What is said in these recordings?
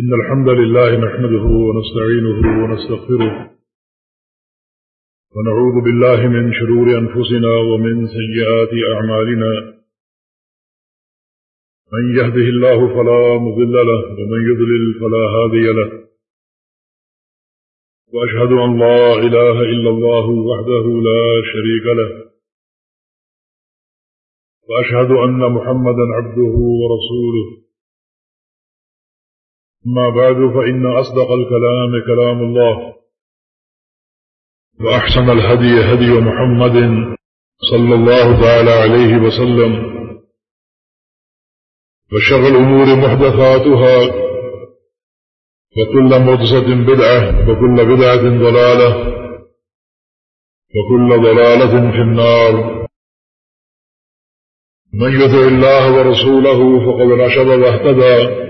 إن الحمد لله نحمده ونستعينه ونستغفره ونعوذ بالله من شرور أنفسنا ومن سيئات أعمالنا من يهده الله فلا مضل له ومن يضلل فلا هادي له وأشهد أن لا إله إلا الله وحده لا شريك له وأشهد أن محمدا عبده ورسوله أما بعد، فإن أصدق الكلام كلام الله، وأحسن الهدي هدي محمد صلى الله تعالى عليه وسلم، وشر الأمور محدثاتها، وكل مدسة بدعة، وكل بدعة ضلالة، وكل ضلالة في النار. من يدع الله ورسوله فقد رشد واهتدى.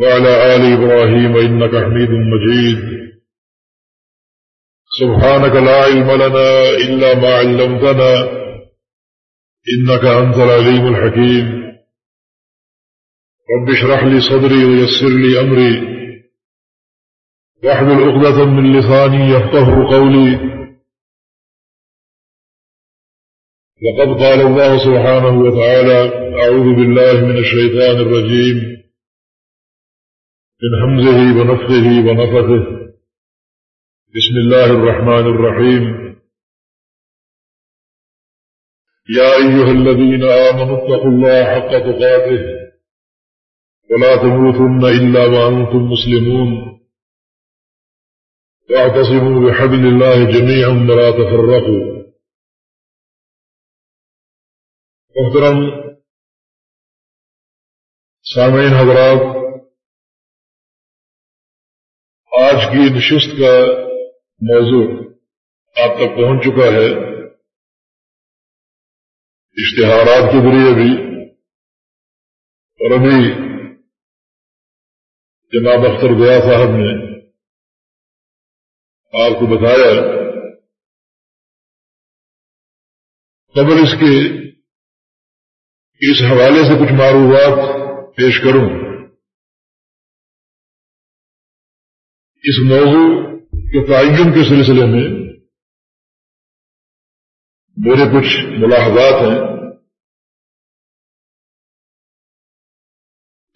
وعلى آل إبراهيم إنك حميد مجيد. سبحانك لا علم لنا إلا ما علمتنا. إنك أنت العليم الحكيم. رب اشرح لي صدري ويسر لي أمري. واحذر عقدة من لساني يفقه قولي. وقد قال الله سبحانه وتعالى أعوذ بالله من الشيطان الرجيم. من همزه ونفخه ونفثه. بسم الله الرحمن الرحيم. يا أيها الذين آمنوا اتقوا الله حق تقاته. ولا تموتن إلا وأنتم مسلمون. واعتصموا بحبل الله جميعا ولا تفرقوا. محترم، سامعین حضرات آج کی نشست کا موضوع آپ تک پہنچ چکا ہے۔ اشتہارات کے ذریعے بھی۔ اور ابھی جناب اختر گیا صاحب نے آپ کو بتایا قبل اس کے اس حوالے سے کچھ معروفات پیش کروں۔ اس موضوع کے تعین کے سلسلے میں میرے کچھ ملاحظات ہیں۔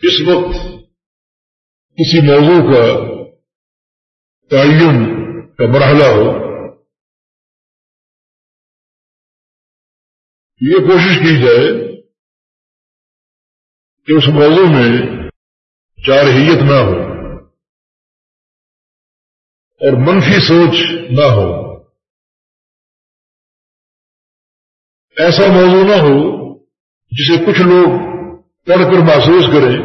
اس وقت کسی موضوع کا تعین کا مرحلہ ہو۔ یہ کوشش کی جائے کہ اس موضوع میں جارحیت نہ ہو۔ اور منفی سوچ نہ ہو۔ ایسا موضوع نہ ہو جسے کچھ لوگ پڑھ کر محسوس کریں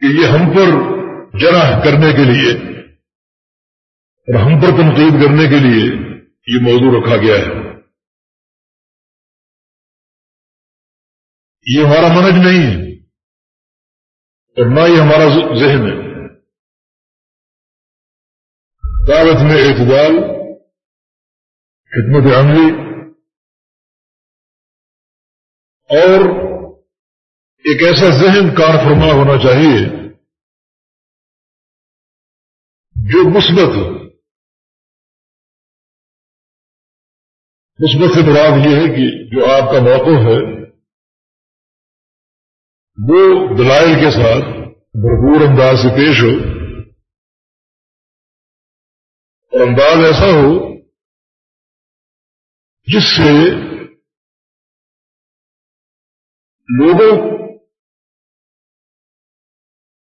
کہ یہ ہم پر جرح کرنے کے لیے اور ہم پر تنقید کرنے کے لیے یہ موضوع رکھا گیا ہے۔ یہ ہمارا منج نہیں ہے اور نہ یہ ہمارا ذہن ہے۔ دعوت میں اعتدال خدمت عملی، اور ایک ایسا ذہن کار فرما ہونا چاہیے جو مثبت مثبت سے مراد یہ ہے کہ جو آپ کا موقع ہے، وہ دلائل کے ساتھ بھرپور انداز سے پیش ہو۔ اور انداز ایسا ہو جس سے لوگوں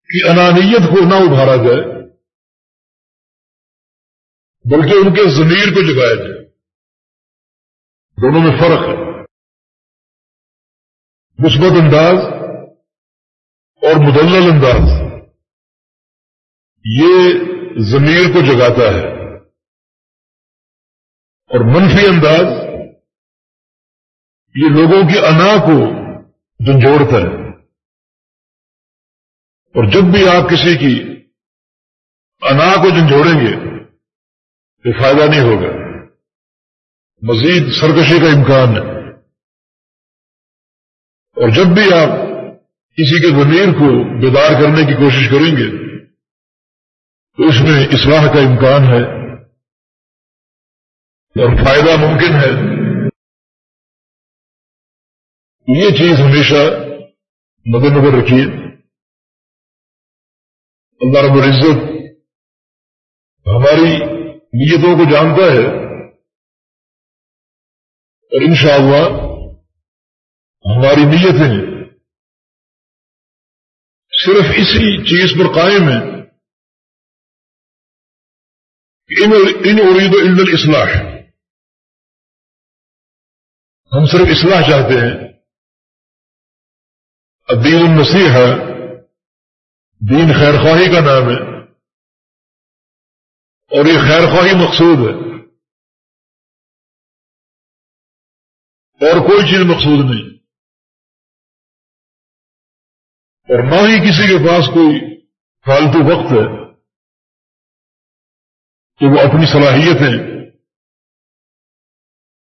کی انانیت کو نہ ابھارا جائے، بلکہ ان کے ضمیر کو جگایا جائے۔ دونوں میں فرق ہے۔ مثبت انداز اور مدلل انداز، یہ ضمیر کو جگاتا ہے۔ اور منفی انداز یہ لوگوں کی انا کو جھنجھوڑتا ہے۔ اور جب بھی آپ کسی کی انا کو جھنجھوڑیں گے، تو فائدہ نہیں ہوگا۔ مزید سرکشی کا امکان ہے۔ اور جب بھی آپ کسی کے ضمیر کو بیدار کرنے کی کوشش کریں گے، تو اس میں اصلاح کا امکان ہے۔ اور فائدہ ممکن ہے۔ یہ چیز ہمیشہ مد نظر رکھیے۔ اللہ رب العزت ہماری نیتوں کو جانتا ہے۔ اور انشاءاللہ ہماری نیتیں صرف اسی چیز پر قائم ہیں۔ ان ارید عند الاصلاح۔ ہم صرف اصلاح چاہتے ہیں۔ الدین النصیح ہے۔ دین خیر خواہی کا نام ہے۔ اور یہ خیر خواہی مقصود ہے۔ اور کوئی چیز مقصود نہیں۔ اور نہ ہی کسی کے پاس کوئی فالتو وقت ہے۔ کہ وہ اپنی صلاحیتیں،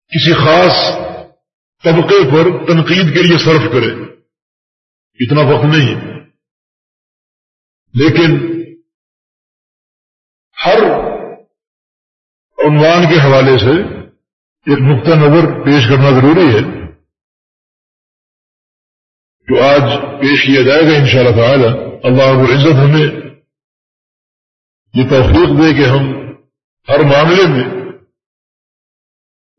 کسی خاص طبقے پر تنقید کے لیے صرف کرے۔ اتنا وقت نہیں۔ ہے لیکن ہر عنوان کے حوالے سے ایک نقطہ نظر پیش کرنا ضروری ہے جو آج پیش کیا جائے گا ان شاء اللہ تعالی۔ اللہ عزت ہمیں یہ توفیق دے کہ ہم ہر معاملے میں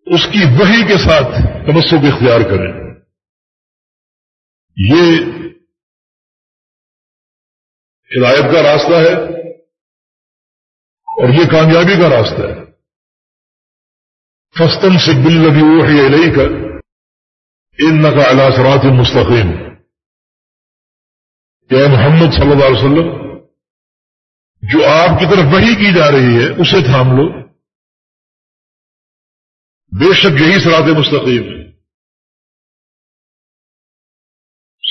اس کی وہی کے ساتھ تمسک اختیار کریں۔ یہ ہدایت کا راستہ ہے اور یہ کامیابی کا راستہ ہے۔ فستن سے بل لگی وہ ہے کر ان کا الاثرات مستقیم۔ کہ محمد صلی اللہ علیہ وسلم، جو آپ کی طرف وہی کی جا رہی ہے، اسے تھام لو۔ بے شک یہی سرات مستقیم ہے۔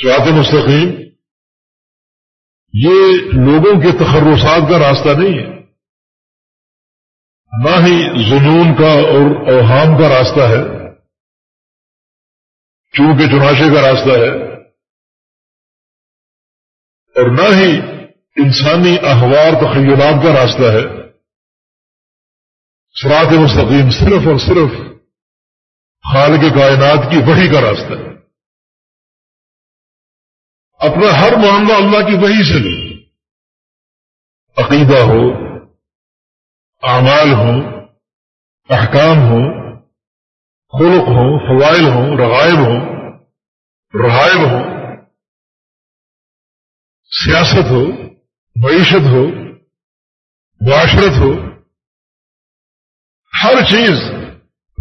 سرات مستقیم یہ لوگوں کے تخرصات کا راستہ نہیں ہے۔ نہ ہی جنون کا اور اوہام کا راستہ ہے۔ چونکہ چناشے کا راستہ ہے۔ اور نہ ہی انسانی احوار تخیلات کا راستہ ہے۔ سرات مستقیم صرف اور صرف خالق کائنات کی وحی کا راستہ ہے۔ اپنا ہر معاملہ اللہ کی وحی سے لو عقیدہ ہو، اعمال ہوں، احکام ہوں، خلق ہوں، فوائل ہوں، رغائب ہوں، رہائب ہوں۔ سیاست ہو، معیشت ہو، معاشرت ہو، ہر چیز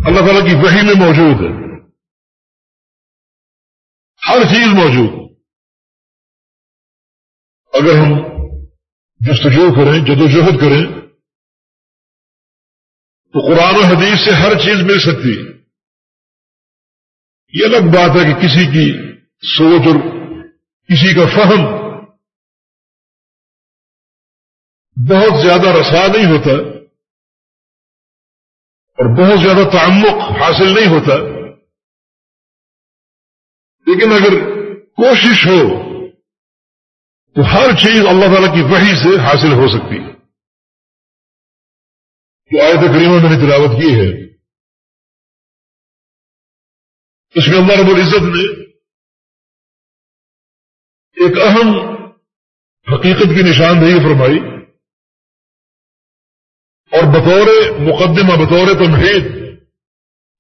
اللہ تعالیٰ کی وحی میں موجود ہے۔ ہر چیز موجود اگر ہم جستجو کریں، جدوجہد کریں، تو قرآن و حدیث سے ہر چیز مل سکتی یہ الگ بات ہے کہ کسی کی سوچ اور کسی کا فہم بہت زیادہ رسا نہیں ہوتا۔ اور بہت زیادہ تعمق حاصل نہیں ہوتا۔ لیکن اگر کوشش ہو، تو ہر چیز اللہ تعالی کی وحی سے حاصل ہو سکتی ہے۔ جو آئے کریمہ میں نے تلاوت کی ہے۔ اس میں اللہ رب العزت نے ایک اہم حقیقت کی نشاندہی فرمائی۔ اور بطور مقدمہ بطور تمہید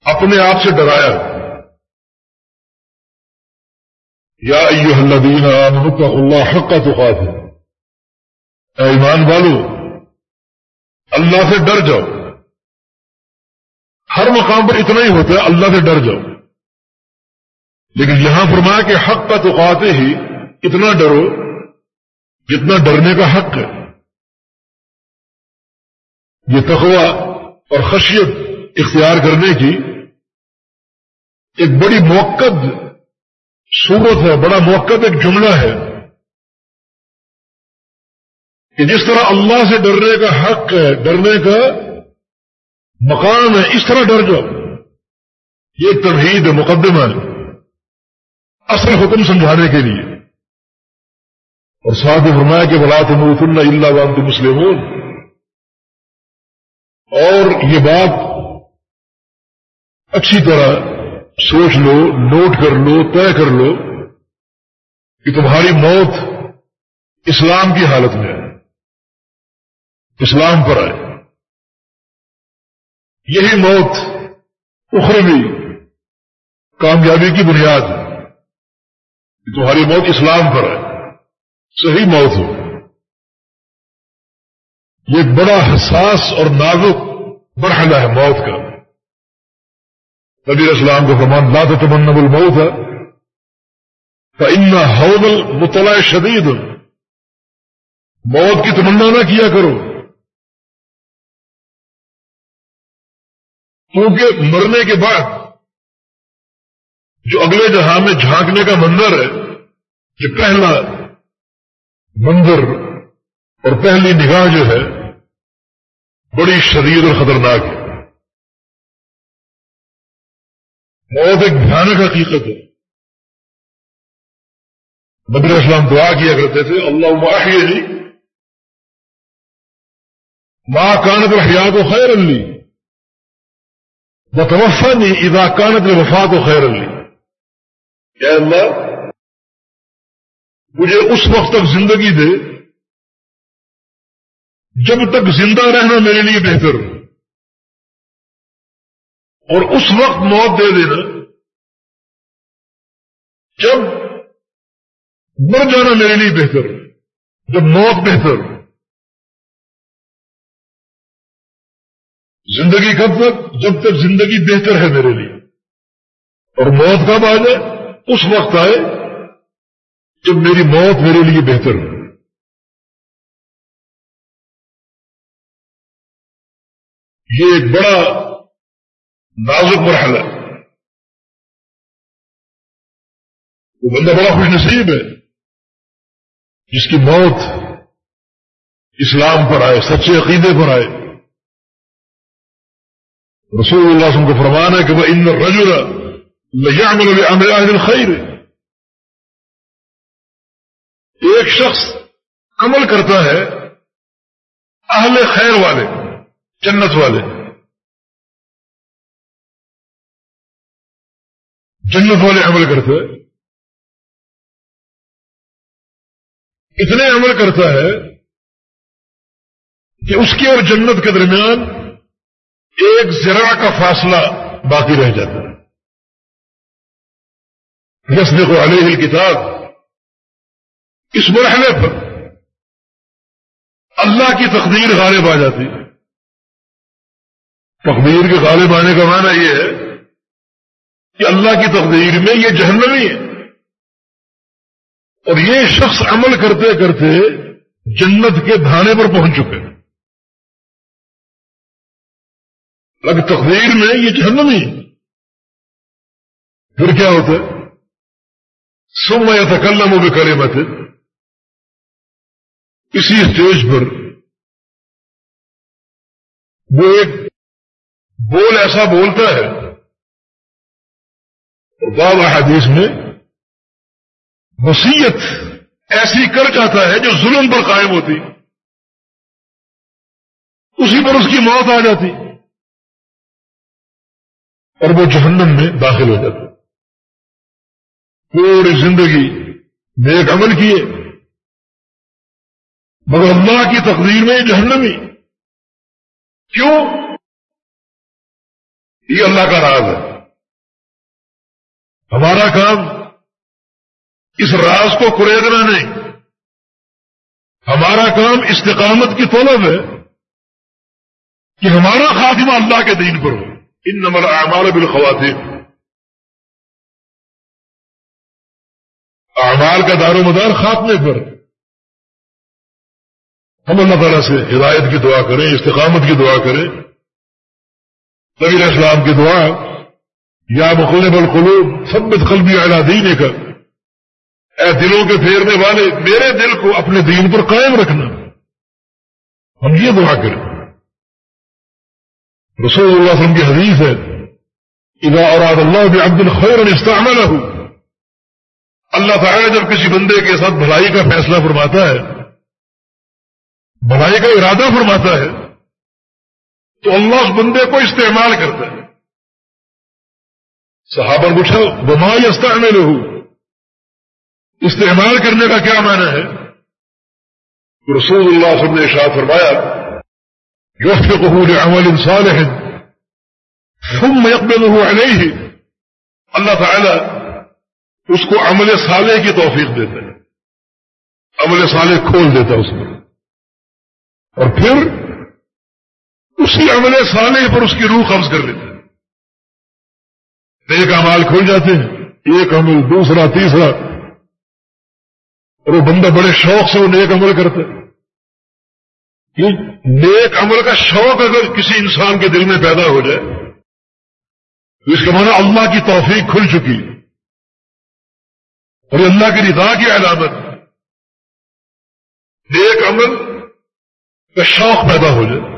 اپنے آپ سے ڈرایا۔ یا ایوہ الذین آمنوا اللہ حق کا تقات ہے ایمان والو، اللہ سے ڈر جاؤ۔ ہر مقام پر اتنا ہی ہوتا ہے، اللہ سے ڈر جاؤ۔ لیکن یہاں فرمایا کہ حق کا تو ہی اتنا ڈرو جتنا ڈرنے کا حق ہے۔ یہ تقوی اور خشیت اختیار کرنے کی ایک بڑی موقع صورت ہے، بڑا موقع ایک جملہ ہے کہ جس طرح اللہ سے ڈرنے کا حق ہے، ڈرنے کا مقام ہے، اس طرح ڈر جاؤ۔ یہ توحید مقدمہ ہے اصل حکم سمجھانے کے لیے۔ اور ساتھ فرمایا کہ بلا تم اللہ اللہ وانت مسلم اور یہ بات اچھی طرح سوچ لو، نوٹ کر لو، طے کر لو کہ تمہاری موت اسلام کی حالت میں ہے۔ اسلام پر آئے۔ یہی موت اخروی کامیابی کی بنیاد ہے۔ کہ تمہاری موت اسلام پر ہے صحیح موت ہو۔ یہ بڑا حساس اور نازک مرحلہ ہے موت کا۔ نبی اسلام کو فرمان، لا تمنا الموت ہے تو ان حوضل مطلع شدید موت کی تمنا نہ کیا کرو۔ کیونکہ مرنے کے بعد جو اگلے جہاں میں جھانکنے کا منظر ہے، یہ پہلا منظر اور پہلی نگاہ جو ہے بڑی شدید اور خطرناک ہے۔ موت ایک بھیانک حقیقت ہے۔ نبی اسلام دعا کیا کرتے تھے اللہ معاہی جی ماں کانت حیات و خیر علی بتوفا نہیں ادا کانت وفات و خیر علی کیا اللہ، مجھے اس وقت تک زندگی دے جب تک زندہ رہنا میرے لیے بہتر ہو۔ اور اس وقت موت دے دینا۔ جب مر جانا میرے لیے بہتر جب موت بہتر زندگی کب تک؟ جب تک زندگی بہتر ہے میرے لیے۔ اور موت کب آ جائے؟ اس وقت آئے جب میری موت میرے لیے بہتر ہو۔ یہ ایک بڑا نازک مرحلہ وہ بندہ بڑا خوش نصیب ہے۔ جس کی موت اسلام پر آئے، سچے عقیدے پر آئے۔ رسول اللہ وسلم کو فرمان ہے کہ وہ ان رجر خیر ایک شخص عمل کرتا ہے اہل خیر والے۔ جنت والے۔ جنت والے عمل کرتے اتنے عمل کرتا ہے کہ اس کی اور جنت کے درمیان ایک ذرا کا فاصلہ باقی رہ جاتا ہے۔ جسم کو علیہ کتاب اس مرحلے پر اللہ کی تقدیر غالب آ جاتی تقدیر کے غالب آنے کا معنی یہ ہے کہ اللہ کی تقدیر میں یہ جہنمی ہے۔ اور یہ شخص عمل کرتے کرتے جنت کے دھانے پر پہنچ چکے اب تقدیر میں یہ جہنمی ہے۔ پھر کیا ہوتا ہے؟ سم یا تکلم و بھی مت اسی اسٹیج پر وہ ایک بول ایسا بولتا ہے۔ بعض حدیث میں وسیعت ایسی کر جاتا ہے جو ظلم پر قائم ہوتی۔ اسی پر اس کی موت آ جاتی۔ اور وہ جہنم میں داخل ہو جاتا۔ پوری زندگی نیک عمل کیے۔ مگر اللہ کی تقدیر میں جہنمی۔ کیوں؟ یہ اللہ کا راز ہے۔ ہمارا کام اس راز کو کریدنا نہیں۔ ہمارا کام استقامت کی طلب ہے کہ ہمارا خاتمہ اللہ کے دین پر ہو۔ ان نمبر اعمال بالخواتین اعمال کا دار و مدار خاتمے پر۔ ہم اللہ تعالیٰ سے ہدایت کی دعا کریں، استقامت کی دعا کریں۔ نبی اسلام کی دعا، یا مقلب القلوب سبت قلبی اعلیٰ دین کا اے دلوں کے پھیرنے والے، میرے دل کو اپنے دین پر قائم رکھنا۔ ہم یہ دعا کریں۔ رسول اللہ علیہ وسلم کی حدیث ہے، اذا اراد اللہ بعبد الخیر استعمله اللہ تعالیٰ جب کسی بندے کے ساتھ بھلائی کا فیصلہ فرماتا ہے، بھلائی کا ارادہ فرماتا ہے تو اللہ اس بندے کو استعمال کرتا ہے۔ صحابہ پوچھا بما استعمل ہوں استعمال کرنے کا کیا معنی ہے؟ رسول اللہ صلی اللہ علیہ وسلم نے ارشاد فرمایا يوفقه لعمل صالح، ثم يقبله عليه اللہ تعالی اس کو عمل صالح کی توفیق دیتا ہے۔ عمل صالح کھول دیتا ہے اس میں اور پھر اسی عمل صالح پر اس کی روح قبض کر لیتا ہے نیک امال کھول جاتے ہیں، ایک عمل دوسرا، تیسرا۔ اور وہ بندہ بڑے شوق سے وہ نیک عمل کرتا ہے۔ نیک عمل کا شوق اگر کسی انسان کے دل میں پیدا ہو جائے، تو اس کا معنی اللہ کی توفیق کھل چکی۔ اور اللہ کی رضا کی علامت نیک عمل کا شوق پیدا ہو جائے۔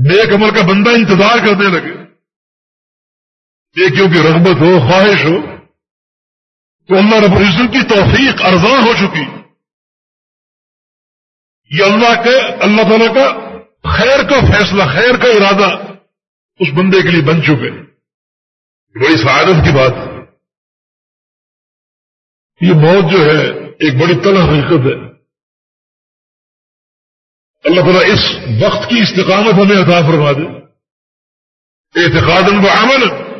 نیک عمل کا بندہ انتظار کرنے لگے۔ نیکیوں کی رغبت ہو، خواہش ہو، تو اللہ رب العزت کی توفیق ارزاں ہو چکی۔ یہ اللہ کے، اللہ تعالیٰ کا خیر کا فیصلہ، خیر کا ارادہ اس بندے کے لیے بن چکے۔ بڑی سعادت کی بات۔ یہ موت جو ہے، ایک بڑی طلح حقیقت ہے۔ اللہ تعالیٰ اس وقت کی استقامت ہمیں عطا فرما دے۔ اعتقاد و عمل۔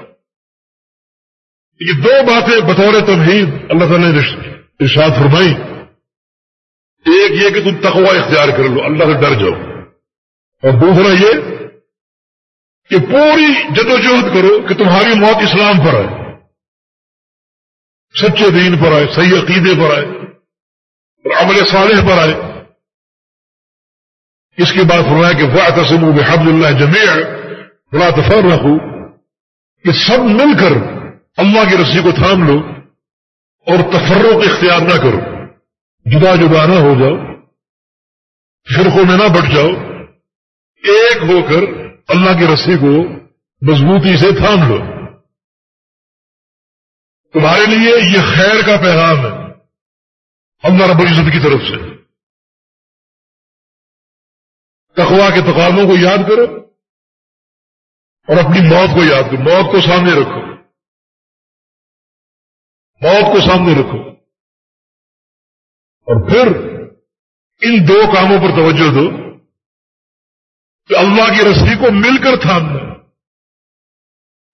یہ دو باتیں بطور تمہید اللہ تعالیٰ نے ارشاد فرمائی۔ ایک یہ کہ تم تقوا اختیار کر لو، اللہ سے ڈر جاؤ۔ اور دوسرا یہ کہ پوری جدوجہد کرو کہ تمہاری موت اسلام پر آئے۔ سچے دین پر آئے، صحیح عقیدے پر آئے، اور عمل صالح پر آئے۔ اس کے بعد فرمایا کہ وہ قسم بحب اللہ جمع بڑا تفر رکھو کہ سب مل کر اللہ کی رسی کو تھام لو اور تفروں اختیار نہ کرو۔ جدا جدا نہ ہو جاؤ، فرقوں میں نہ بٹ جاؤ، ایک ہو کر اللہ کی رسی کو مضبوطی سے تھام لو۔ تمہارے لیے یہ خیر کا پیغام ہے۔ اللہ رب العزت کی طرف سے۔ تقوا کے تقاضوں کو یاد کرو اور اپنی موت کو یاد کرو، موت کو سامنے رکھو۔ موت کو سامنے رکھو۔ اور پھر ان دو کاموں پر توجہ دو کہ اللہ کی رسی کو مل کر تھامنا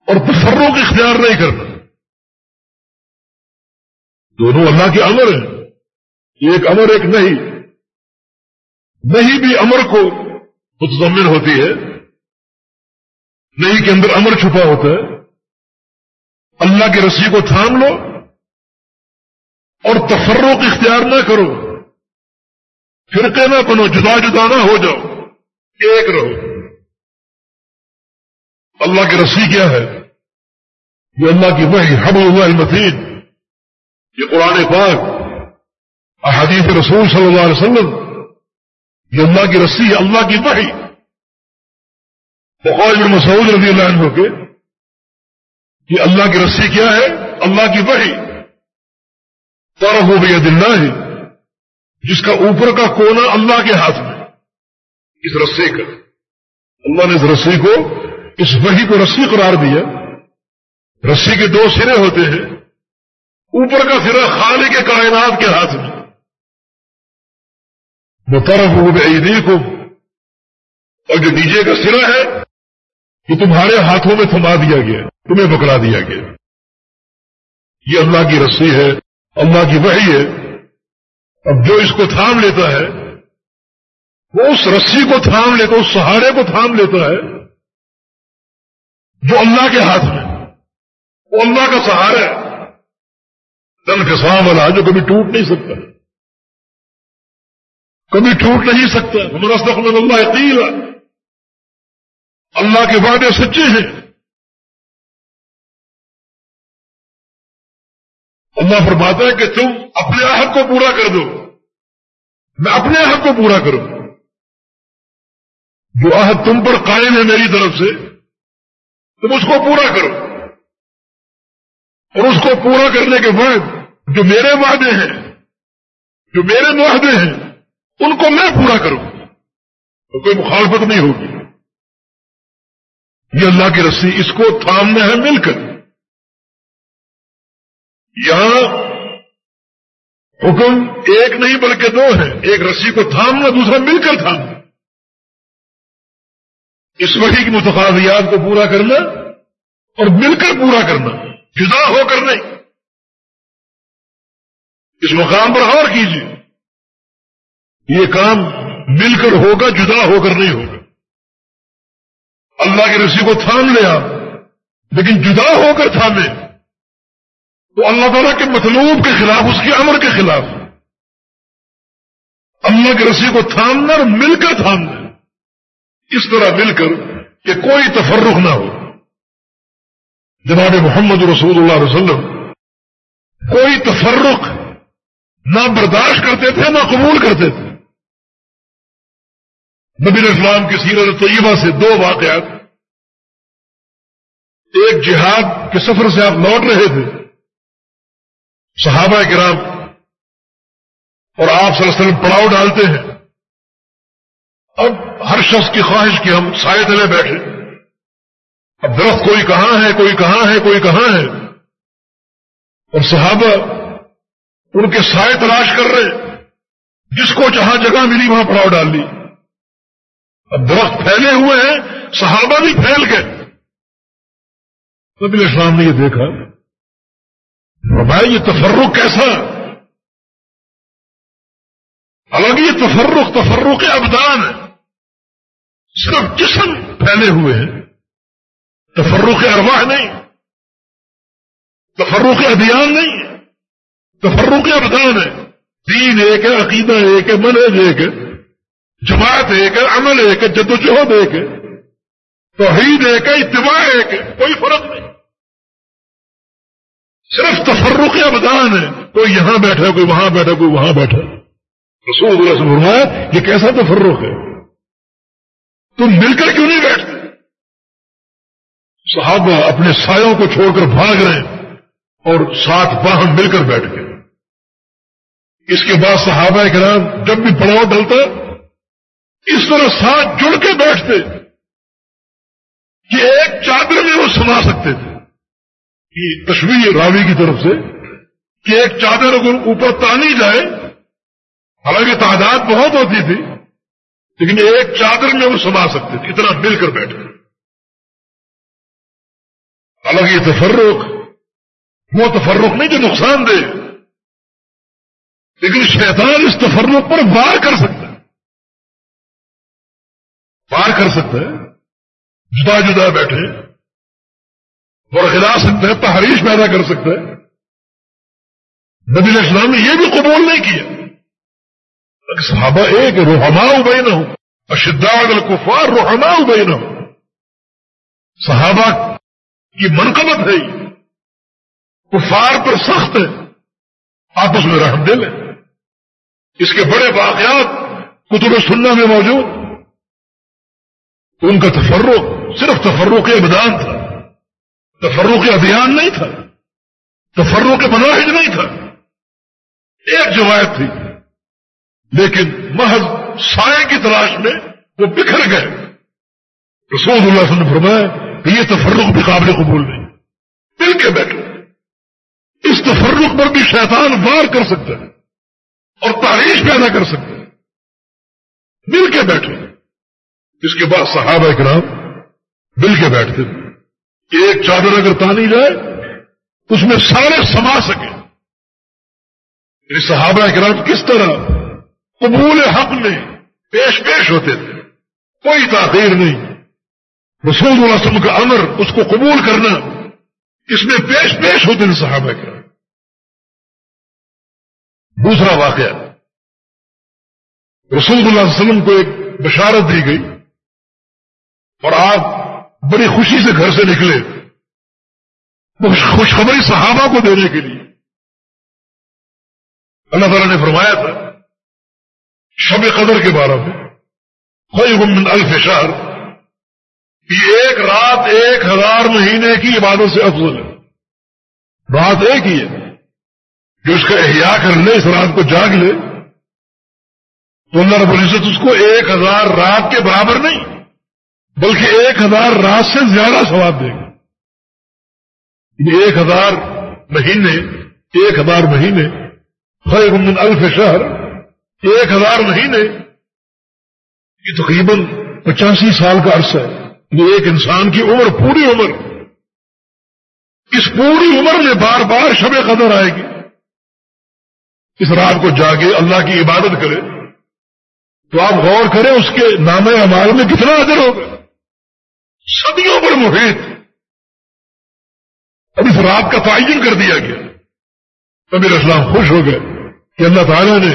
اور تفروں کی اختیار نہیں کرنا۔ دونوں اللہ کے امر ہیں، ایک امر ایک نہیں۔ نہیں بھی امر کو متضمن ہوتی ہے نہیں کے اندر امر چھپا ہوتا ہے، اللہ کی رسی کو تھام لو اور تفرق اختیار نہ کرو، فرقے نہ بنو، جدا جدا نہ ہو جاؤ، ایک رہو۔ اللہ کی رسی کیا ہے؟ یہ اللہ کی وحی حب اللہ المتین، یہ قرآن پاک، احادیث رسول صلی اللہ علیہ وسلم یہ اللہ کی رسی ہے، اللہ کی وحی۔ بخار مسعود رضی اللہ عنہ کے یہ اللہ کی رسی کیا ہے؟ اللہ کی وحی۔ طرف ہو گیا دلہ ہے جس کا اوپر کا کونا اللہ کے ہاتھ میں۔ اس رسے کا۔ اللہ نے اس رسی کو، اس وحی کو رسی قرار دیا۔ رسی کے دو سرے ہوتے ہیں۔ اوپر کا سرا خالی کے کائنات کے ہاتھ میں۔ وہ طرف ہو کو اور جو نیچے کا سرا ہے، یہ تمہارے ہاتھوں میں تھما دیا گیا، تمہیں پکڑا دیا گیا۔ یہ اللہ کی رسی ہے، اللہ کی وحی ہے۔ اب جو اس کو تھام لیتا ہے، وہ اس رسی کو تھام لیتا، اس سہارے کو تھام لیتا ہے، جو اللہ کے ہاتھ میں۔ وہ اللہ کا سہارا ہے۔ دن کے سام والا جو کبھی ٹوٹ نہیں سکتا۔ کبھی ٹوٹ نہیں سکتا۔ من اللہ عقیل اللہ کے وعدے سچے ہیں۔ اللہ فرماتا ہے کہ تم اپنے حق کو پورا کر دو۔ میں اپنے حق کو پورا کروں۔ جو عہد تم پر قائم ہے میری طرف سے، تم اس کو پورا کرو۔ اور اس کو پورا کرنے کے بعد جو میرے وعدے ہیں، جو میرے معاہدے ہیں ان کو میں پورا کروں تو کوئی مخالفت نہیں ہوگی۔ یہ اللہ کی رسی اس کو تھامنا ہے مل کر۔ یہاں حکم ایک نہیں بلکہ دو ہے ایک رسی کو تھامنا دوسرا مل کر تھامنا اس وحی کی متفادیات کو پورا کرنا اور مل کر پورا کرنا، جدا ہو کر نہیں۔ اس مقام پر اور کیجیے یہ کام مل کر ہوگا، جدا ہو کر نہیں ہوگا۔ اللہ کی رسی کو تھام لیا، لیکن جدا ہو کر تھامے۔ تو اللہ تعالیٰ کے مطلوب کے خلاف، اس کے امر کے خلاف۔ اللہ کی رسی کو تھامنا اور مل کر تھامنا۔ اس طرح مل کر کہ کوئی تفرق نہ ہو۔ جناب محمد رسول اللہ علیہ وسلم کوئی تفرق نہ برداشت کرتے تھے، نہ قبول کرتے تھے۔ نبی اسلام کی سیرت طیبہ سے دو واقعات. ایک جہاد کے سفر سے آپ لوٹ رہے تھے. صحابہ کرام اور آپ صلی اللہ علیہ وسلم پڑاؤ ڈالتے ہیں. اب ہر شخص کی خواہش کی ہم سائے تلے بیٹھے اب درخت کوئی کہاں ہے، کوئی کہاں ہے، کوئی کہاں ہے. اور صحابہ ان کے سائے تلاش کر رہے، جس کو جہاں جگہ ملی وہاں پڑاؤ ڈال لی. اب درخت پھیلے ہوئے ہیں، صحابہ بھی پھیل گئے۔ نبی اسلام نے یہ دیکھا بھائی یہ تفرق کیسا؟ حالانکہ یہ تفرق تفرق ابدان ہے۔ صرف جسم پھیلے ہوئے ہیں۔ تفرق ارواح نہیں، تفرق ابھیان نہیں، تفرق ابدان ہے۔ دین ایک ہے، عقیدہ ایک ہے منج ایک ہے۔ جماعت ایک ہے، عمل ایک ہے، جدوجہد ایک ہے، توحید ایک ہے، اتباع ایک ہے، کوئی فرق نہیں۔ صرف تفرق ابدان ہے، کوئی یہاں بیٹھا کوئی وہاں بیٹھا کوئی وہاں بیٹھا رسول اللہ سے فرمایا، یہ کیسا تفرق ہے؟ تم مل کر کیوں نہیں بیٹھتے؟ صحابہ اپنے سایوں کو چھوڑ کر بھاگ رہے ہیں اور ساتھ باہم مل کر بیٹھ گئے۔ اس کے بعد صحابہ کرام جب بھی پڑاؤ ڈلتا اس طرح ساتھ جڑ کے بیٹھتے کہ ایک چادر میں وہ سما سکتے تھے۔ کی تشویح راوی کی طرف سے کہ ایک چادر اگر اوپر تانی جائے، حالانکہ تعداد بہت ہوتی تھی، لیکن ایک چادر میں وہ سما سکتے تھے، اتنا مل کر بیٹھے حالانکہ یہ تفرق، وہ تفرق نہیں جو نقصان دے، لیکن شیطان اس تفرق پر وار کر سکتا ہے وار کر سکتا ہے جدا جدا بیٹھے اور خلا سکتا ہے تحریش پیدا کر سکتا ہے نبی اسلام نے یہ بھی قبول نہیں کیا۔ صحابہ ایک روحما ابئی نہ ہو اشدا الکفار روحما ابئی نہ ہو صحابہ کی منقبت ہے، کفار پر سخت ہے آپ اس میں رحم دل ہے۔ اس کے بڑے واقعات کتب سننا میں موجود۔ ان کا تفرق صرف تفرق ابدان تھا۔ تفرق ابھیان نہیں تھا۔ تفرق مناہج نہیں تھا۔ ایک روایت تھی۔ لیکن محض سائے کی تلاش میں وہ بکھر گئے۔ رسول اللہ صلی اللہ علیہ وسلم فرمایا کہ یہ تفرق بھی قابل قبول نہیں۔ مل کے بیٹھو۔ اس تفرق پر بھی شیطان وار کر سکتا ہے اور تاریخ پیدا کر سکتا ہے۔ مل کے بیٹھو۔ اس کے بعد صحابہ کرام مل کے بیٹھتے تھے۔ ایک چادر اگر تانی جائے، اس میں سارے سما سکے۔ یعنی صحابہ کرام کس طرح قبول حق میں پیش پیش ہوتے تھے۔ کوئی تاخیر نہیں۔ رسول اللہ علیہ وسلم کا امر اس کو قبول کرنا، اس میں پیش پیش ہوتے تھے صحابہ کرام۔ دوسرا واقعہ۔ رسول اللہ علیہ وسلم کو ایک بشارت دی گئی۔ اور آپ بڑی خوشی سے گھر سے نکلے خوشخبری صحابہ کو دینے کے لیے۔ اللہ تعالیٰ نے فرمایا تھا، شب قدر کے بارے میں من الف شہر ایک رات ایک ہزار مہینے کی عبادت سے افضل ہے۔ رات ایک ہی ہے جو اس کا احیاء کر لے، اس رات کو جاگ لے۔ تو اللہ رب العزت اس کو ایک ہزار رات کے برابر نہیں بلکہ ایک ہزار رات سے زیادہ ثواب دے گا۔ یعنی ایک ہزار مہینے، ایک ہزار مہینے، خیر من الف شہر، ایک ہزار مہینے، یہ تقریباً پچاسی سال کا عرصہ ہے۔ یہ ایک انسان کی عمر، پوری عمر۔ اس پوری عمر میں بار بار شب قدر آئے گی۔ اس رات کو جاگے، اللہ کی عبادت کرے۔ تو آپ غور کریں، اس کے نام عمال میں کتنا ادر ہوگا۔ صدیوں پر محیط اب اس رات کا تعین کر دیا گیا۔ تو میرے اسلام خوش ہو گئے کہ اللہ تعالیٰ نے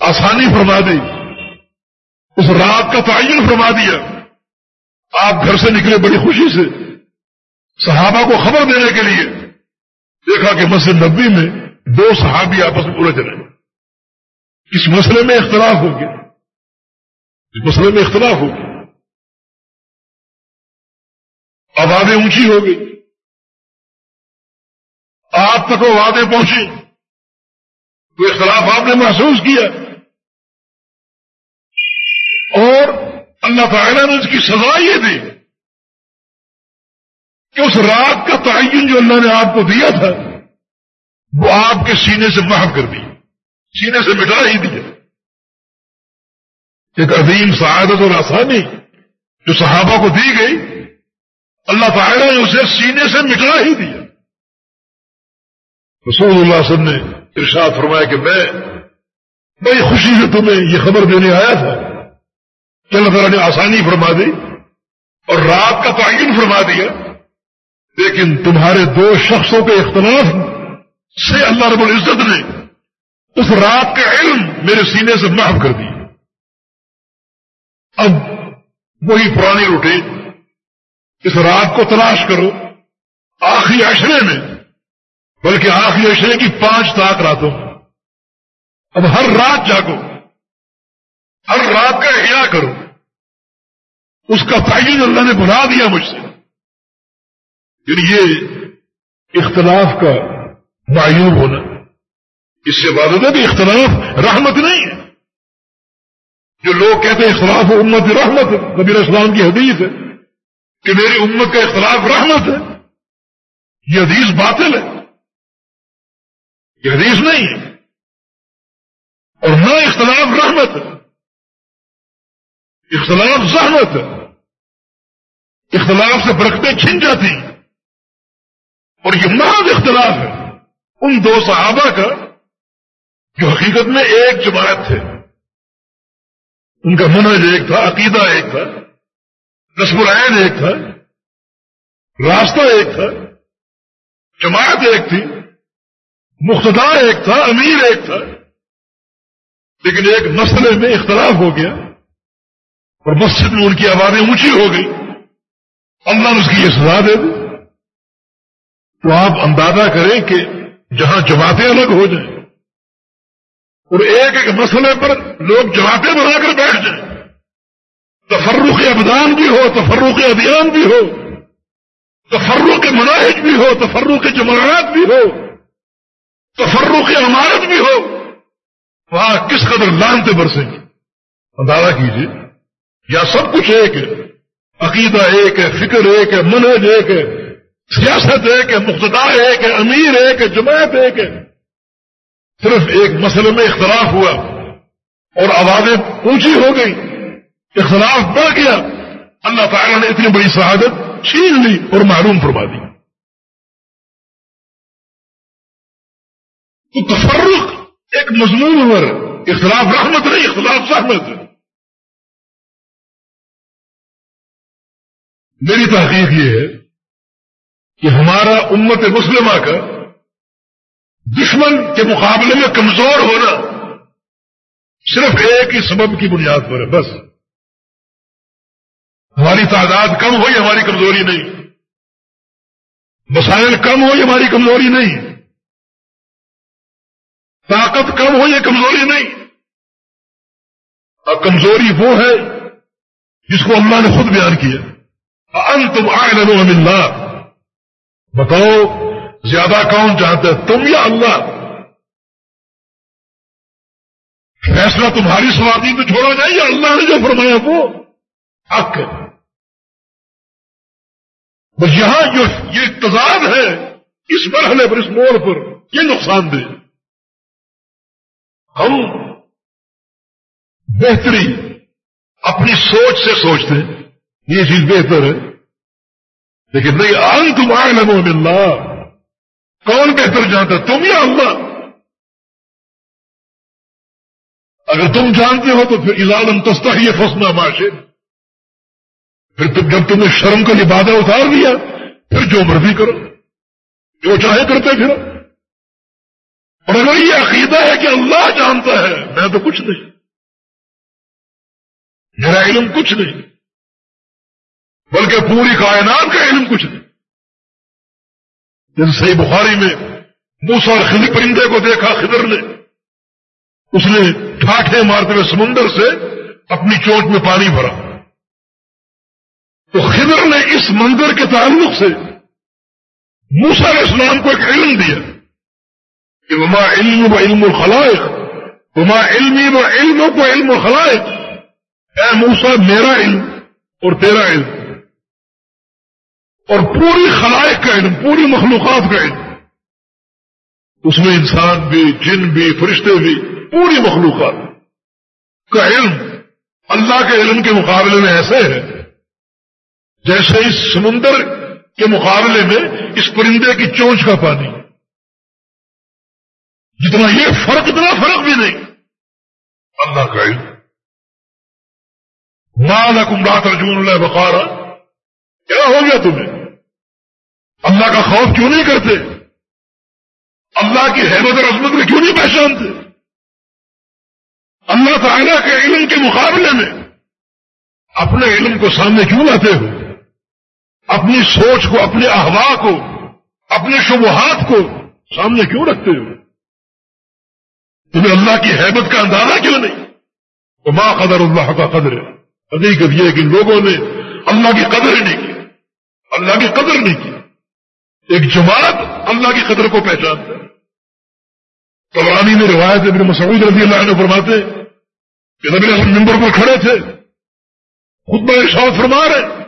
آسانی فرما دی۔ اس رات کا تعین فرما دیا۔ آپ گھر سے نکلے بڑی خوشی سے۔ صحابہ کو خبر دینے کے لیے دیکھا کہ مسجد نبی میں دو صحابی آپس میں پورے چلے اس مسئلے میں اختلاف ہو گیا۔ اس مسئلے میں اختلاف ہو گیا۔ آبادیں اونچی ہو گئی۔ آپ تک وہ وعدے پہنچے۔ کوئی اختلاف آپ نے محسوس کیا۔ اور اللہ تعالیٰ نے اس کی سزا یہ دی کہ اس رات کا تعین جو اللہ نے آپ کو دیا تھا، وہ آپ کے سینے سے محب کر دی۔ سینے سے مٹا ہی دیا۔ ایک عظیم سعادت اور آسانی جو صحابہ کو دی گئی اللہ تعالیٰ نے اسے سینے سے مٹا ہی دیا۔ رسول اللہ علیہ وسلم نے ارشاد فرمایا کہ میں بڑی خوشی سے تمہیں یہ خبر دینے آیا تھا۔ کہ اللہ تعالیٰ نے آسانی فرما دی اور رات کا تعین فرما دیا۔ لیکن تمہارے دو شخصوں کے اختلاف سے اللہ رب العزت نے اس رات کا علم میرے سینے سے محف کر دیا اب وہی پرانی روٹین اس رات کو تلاش کرو آخری اشرے میں، بلکہ آخری اشرے کی پانچ تاک راتوں اب ہر رات جاگو، ہر رات کا احیاء کرو۔ اس کا تعین اللہ نے بلا دیا مجھ سے۔ یعنی یہ اختلاف کا معیوب ہونا۔ اس سے بات ہے کہ اختلاف رحمت نہیں ہے۔ جو لوگ کہتے ہیں اختلاف امت رحمت، نبی اسلام کی حدیث ہے۔ کہ میری امت کا اختلاف رحمت ہے یہ حدیث باطل ہے۔ یہ حدیث نہیں ہے۔ اور نہ اختلاف رحمت ہے۔ اختلاف زحمت ہے۔ اختلاف سے برکتیں چھن جاتی ہیں۔ اور یہ محض اختلاف ہے۔ ان دو صحابہ کا جو حقیقت میں ایک جماعت تھے۔ ان کا منہج ایک تھا، عقیدہ ایک تھا۔ العین ایک تھا، راستہ ایک تھا، جماعت ایک تھی مختدا ایک تھا، امیر ایک تھا۔ لیکن ایک مسئلے میں اختلاف ہو گیا اور مسجد میں ان کی آبادی اونچی ہو گئی اللہ نے اس کی یہ سزا دے دی۔ تو آپ اندازہ کریں کہ جہاں جماعتیں الگ ہو جائیں اور ایک ایک مسئلے پر لوگ جماعتیں بنا کر بیٹھ جائیں۔ تفرق ابدان بھی ہو، تفرق ابھیان بھی ہو، تفرق مناہج بھی ہو، تفرق جماعت بھی ہو، تفرق عمارت بھی ہو، وہاں کس قدر لانتے برسیں گے اندازہ کیجیے یا سب کچھ ایک ہے، عقیدہ ایک ہے، فکر ایک ہے، منہج ایک ہے، سیاست ایک ہے، مقتدا ایک ہے، امیر ایک ہے، جماعت ایک ہے۔ صرف ایک مسئلے میں اختلاف ہوا اور آوازیں اونچی ہو گئی اختلاف بڑھ گیا، اللہ تعالیٰ نے اتنی بڑی شہادت چھین لی اور معلوم فرما دی تو تفرق ایک مضمون عمر اختلاف رحمت نہیں، اختلاف سہمت ہے میری تحقیق یہ ہے کہ ہمارا امت مسلمہ کا دشمن کے مقابلے میں کمزور ہونا صرف ایک ہی سبب کی بنیاد پر ہے، بس۔ ہماری تعداد کم ہو یہ ہماری کمزوری نہیں۔ مسائل کم ہو یہ ہماری کمزوری نہیں۔ طاقت کم ہو یہ کمزوری نہیں۔ اور کمزوری وہ ہے جس کو اللہ نے خود بیان کیا۔ انتم اعلم من اللہ بتاؤ، زیادہ کون چاہتا ہے؟ تم یا اللہ؟ فیصلہ تمہاری سوادی پہ چھوڑا جائے یا اللہ نے جو فرمایا وہ؟ حق۔ ہے بس یہاں جو یہ اقتضاد ہے، اس مرحلے پر، اس موڑ پر یہ نقصان دہ۔ ہم بہتری اپنی سوچ سے سوچتے ہیں، یہ چیز بہتر ہے۔ لیکن نہیں آن تمہارے نمو اللہ کون بہتر جانتا تم یا اللہ؟ اگر تم جانتے ہو تو پھر ایزان تستا ہی فسنا معاشے پھر تم جب تم نے شرم کا لبادہ اتار دیا، پھر جو مرضی کرو، جو چاہے کرتے پھر اور اگر یہ عقیدہ ہے کہ اللہ جانتا ہے، میں تو کچھ نہیں۔ میرا علم کچھ نہیں، بلکہ پوری کائنات کا علم کچھ نہیں۔ جن صحیح بخاری میں موسا اور خلی پرندے کو دیکھا خدر نے، اس نے ٹھاٹھے مارتے ہوئے سمندر سے اپنی چوٹ میں پانی بھرا۔ تو خدر نے اس منظر کے تعلق سے موسا علیہ السلام کو ایک علم دیا کہ وما علم و علم الخلائق، وما علمی و علم کو علم الخلائق۔ اے موسا میرا علم اور تیرا علم۔ اور پوری خلائق کا علم، پوری مخلوقات کا علم۔ اس میں انسان بھی، جن بھی، فرشتے بھی، پوری مخلوقات کا علم اللہ کے علم کے مقابلے میں ایسے ہے جیسے اس سمندر کے مقابلے میں اس پرندے کی چونچ کا پانی۔ جتنا یہ فرق، اتنا فرق بھی نہیں۔ اللہ کا علم۔ مال رات اللہ بخارا کیا ہو گیا تمہیں؟ اللہ کا خوف کیوں نہیں کرتے؟ اللہ کی حیرت اور عظمت میں کیوں نہیں پہچانتے؟ اللہ تعالیٰ کے علم کے مقابلے میں اپنے علم کو سامنے کیوں لاتے ہو؟ اپنی سوچ کو، اپنے احوا کو، اپنے شبہات کو سامنے کیوں رکھتے ہو؟ تمہیں اللہ کی حیبت کا اندازہ کیوں نہیں؟ تو ماں قدر اللہ کا قدر ہے۔ حقیقت یہ کہ لوگوں نے اللہ کی قدر نہیں کی۔ اللہ کی قدر نہیں کی۔ ایک جماعت اللہ کی قدر کو پہچانتا ہے۔ قبرانی میں روایت ابن مسعود رضی اللہ عنہ فرماتے کہ نبی اللہ ممبر پر کھڑے تھے۔ خود میں شوق فرما رہے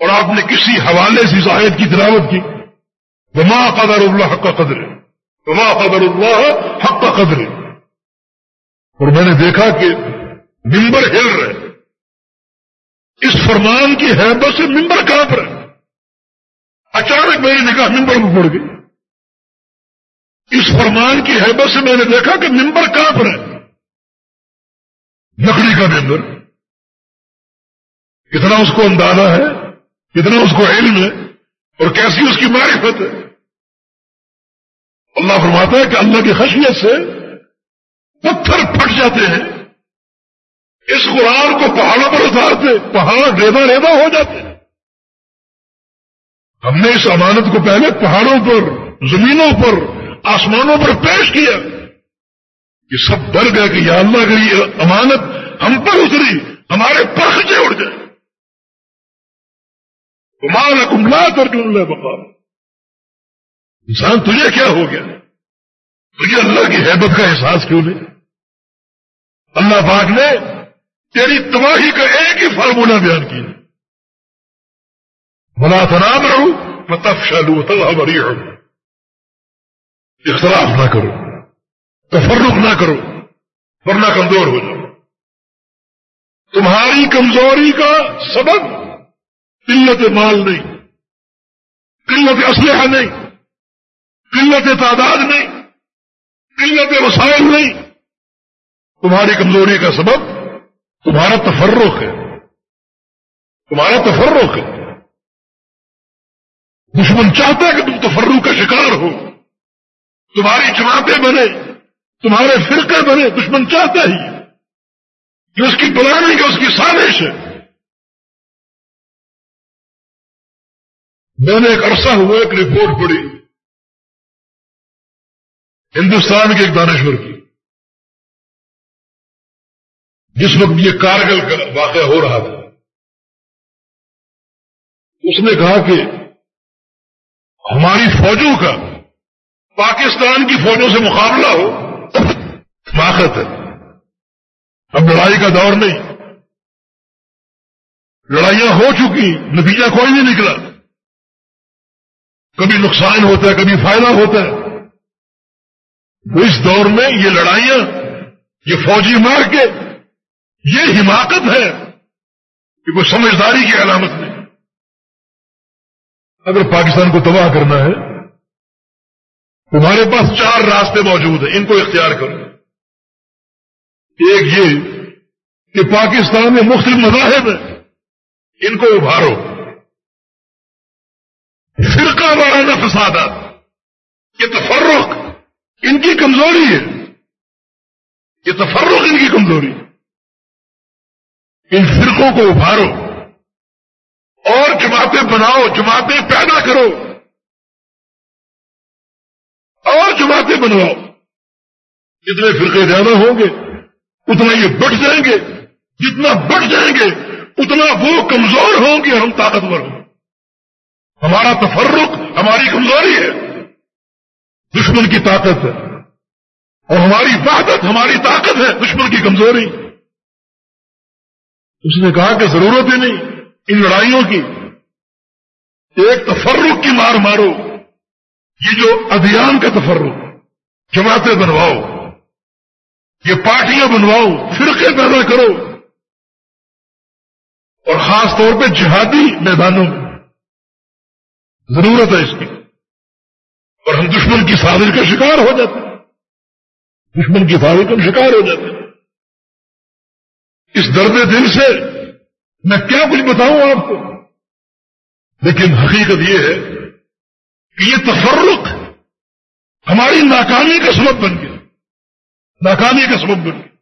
اور آپ نے کسی حوالے سے زاہد کی تلاوت کی؟ وما قدر اللہ حق کا قدر وما قدر اللہ حق کا قدر اور میں نے دیکھا کہ ممبر ہل رہے اس فرمان کی حیبت سے ممبر کہاں پر ہے اچانک میری نگاہ ممبر میں پڑ گئی۔ اس فرمان کی حیبت سے میں نے دیکھا کہ ممبر کہاں پر ہے لکڑی کا ممبر۔ کتنا اس کو اندازہ ہے؟ کتنا اس کو علم ہے اور کیسی اس کی معرفت ہے۔ اللہ فرماتا ہے کہ اللہ کی خشیت سے پتھر پھٹ جاتے ہیں۔ اس قرآن کو پہاڑوں پر اتارتے، پہاڑ ریدا ریدا ہو جاتے ہیں۔ ہم نے اس امانت کو پہلے پہاڑوں پر، زمینوں پر، آسمانوں پر پیش کیا یہ سب ڈر گئے کہ یا اللہ کی امانت ہم پر اتری، ہمارے پخچے اڑ جائے مال کملا کر کے اللہ بقا انسان تجھے کیا ہو گیا؟ تجھے اللہ کی حیبت کا احساس کیوں نہیں؟ اللہ پاک نے تیری تباہی کا ایک ہی فارمولہ بیان کیا۔ بلا تنام رہو میں تب شالو تب ہماری اختلاف نہ کرو، تفرق نہ کرو، ورنہ کمزور ہو جاؤ۔ تمہاری کمزوری کا سبب قلت مال نہیں، قلت اسلحہ نہیں، قلت تعداد نہیں، قلت وسائل نہیں۔ تمہاری کمزوری کا سبب تمہارا تفرق ہے، تمہارا تفرق ہے۔ دشمن چاہتا ہے کہ تم تفرق کا شکار ہو۔ تمہاری جماعتیں بنے، تمہارے فرقے بنے، دشمن چاہتا ہی کہ اس کی پلاننگ ہے اس کی سازش ہے میں نے ایک عرصہ ہوا ایک رپورٹ پڑھی، ہندوستان کے ایک دانشور کی، جس وقت یہ کارگل کا واقعہ ہو رہا تھا۔ اس نے کہا کہ ہماری فوجوں کا پاکستان کی فوجوں سے مقابلہ ہو ماخت ہے۔ اب لڑائی کا دور نہیں۔ لڑائیاں ہو چکی، نتیجہ کوئی نہیں نکلا۔ کبھی نقصان ہوتا ہے، کبھی فائدہ ہوتا ہے۔ تو اس دور میں یہ لڑائیاں، یہ فوجی مار کے یہ حماقت ہے کہ کوئی سمجھداری کی علامت نہیں۔ اگر پاکستان کو تباہ کرنا ہے، تمہارے پاس چار راستے موجود ہیں، ان کو اختیار کرو۔ ایک یہ کہ پاکستان میں مختلف مذاہب ہیں، ان کو ابھارو۔ فرقہ وارانہ فسادات۔ یہ تفرق ان کی کمزوری ہے۔ یہ تفرق ان کی کمزوری ہے۔ ان فرقوں کو ابھارو۔ اور جماعتیں بناؤ، جماعتیں پیدا کرو۔ اور جماعتیں بنواؤ۔ جتنے فرقے زیادہ ہوں گے، اتنا یہ بڑھ جائیں گے۔ جتنا بڑھ جائیں گے، اتنا وہ کمزور ہوں گے، ہم طاقتور ہوں ہمارا تفرق ہماری کمزوری ہے۔ دشمن کی طاقت ہے۔ اور ہماری وحدت، ہماری طاقت ہے۔ دشمن کی کمزوری۔ اس نے کہا کہ ضرورت ہی نہیں ان لڑائیوں کی۔ ایک تفرق کی مار مارو۔ یہ جو ادھیان کا تفرق، جماعتیں بنواؤ۔ یہ پارٹیاں بنواؤ، فرقے پیدا کرو۔ اور خاص طور پہ جہادی میدانوں میں۔ ضرورت ہے اس کی۔ اور ہم دشمن کی سازش کا شکار ہو جاتے ہیں۔ دشمن کی سازش کا شکار ہو جاتے ہیں۔ اس درد دل سے میں کیا کچھ بتاؤں آپ کو؟ لیکن حقیقت یہ ہے کہ یہ تفرق ہماری ناکامی کا سبب بن گیا۔ ناکامی کا سبب بن گیا۔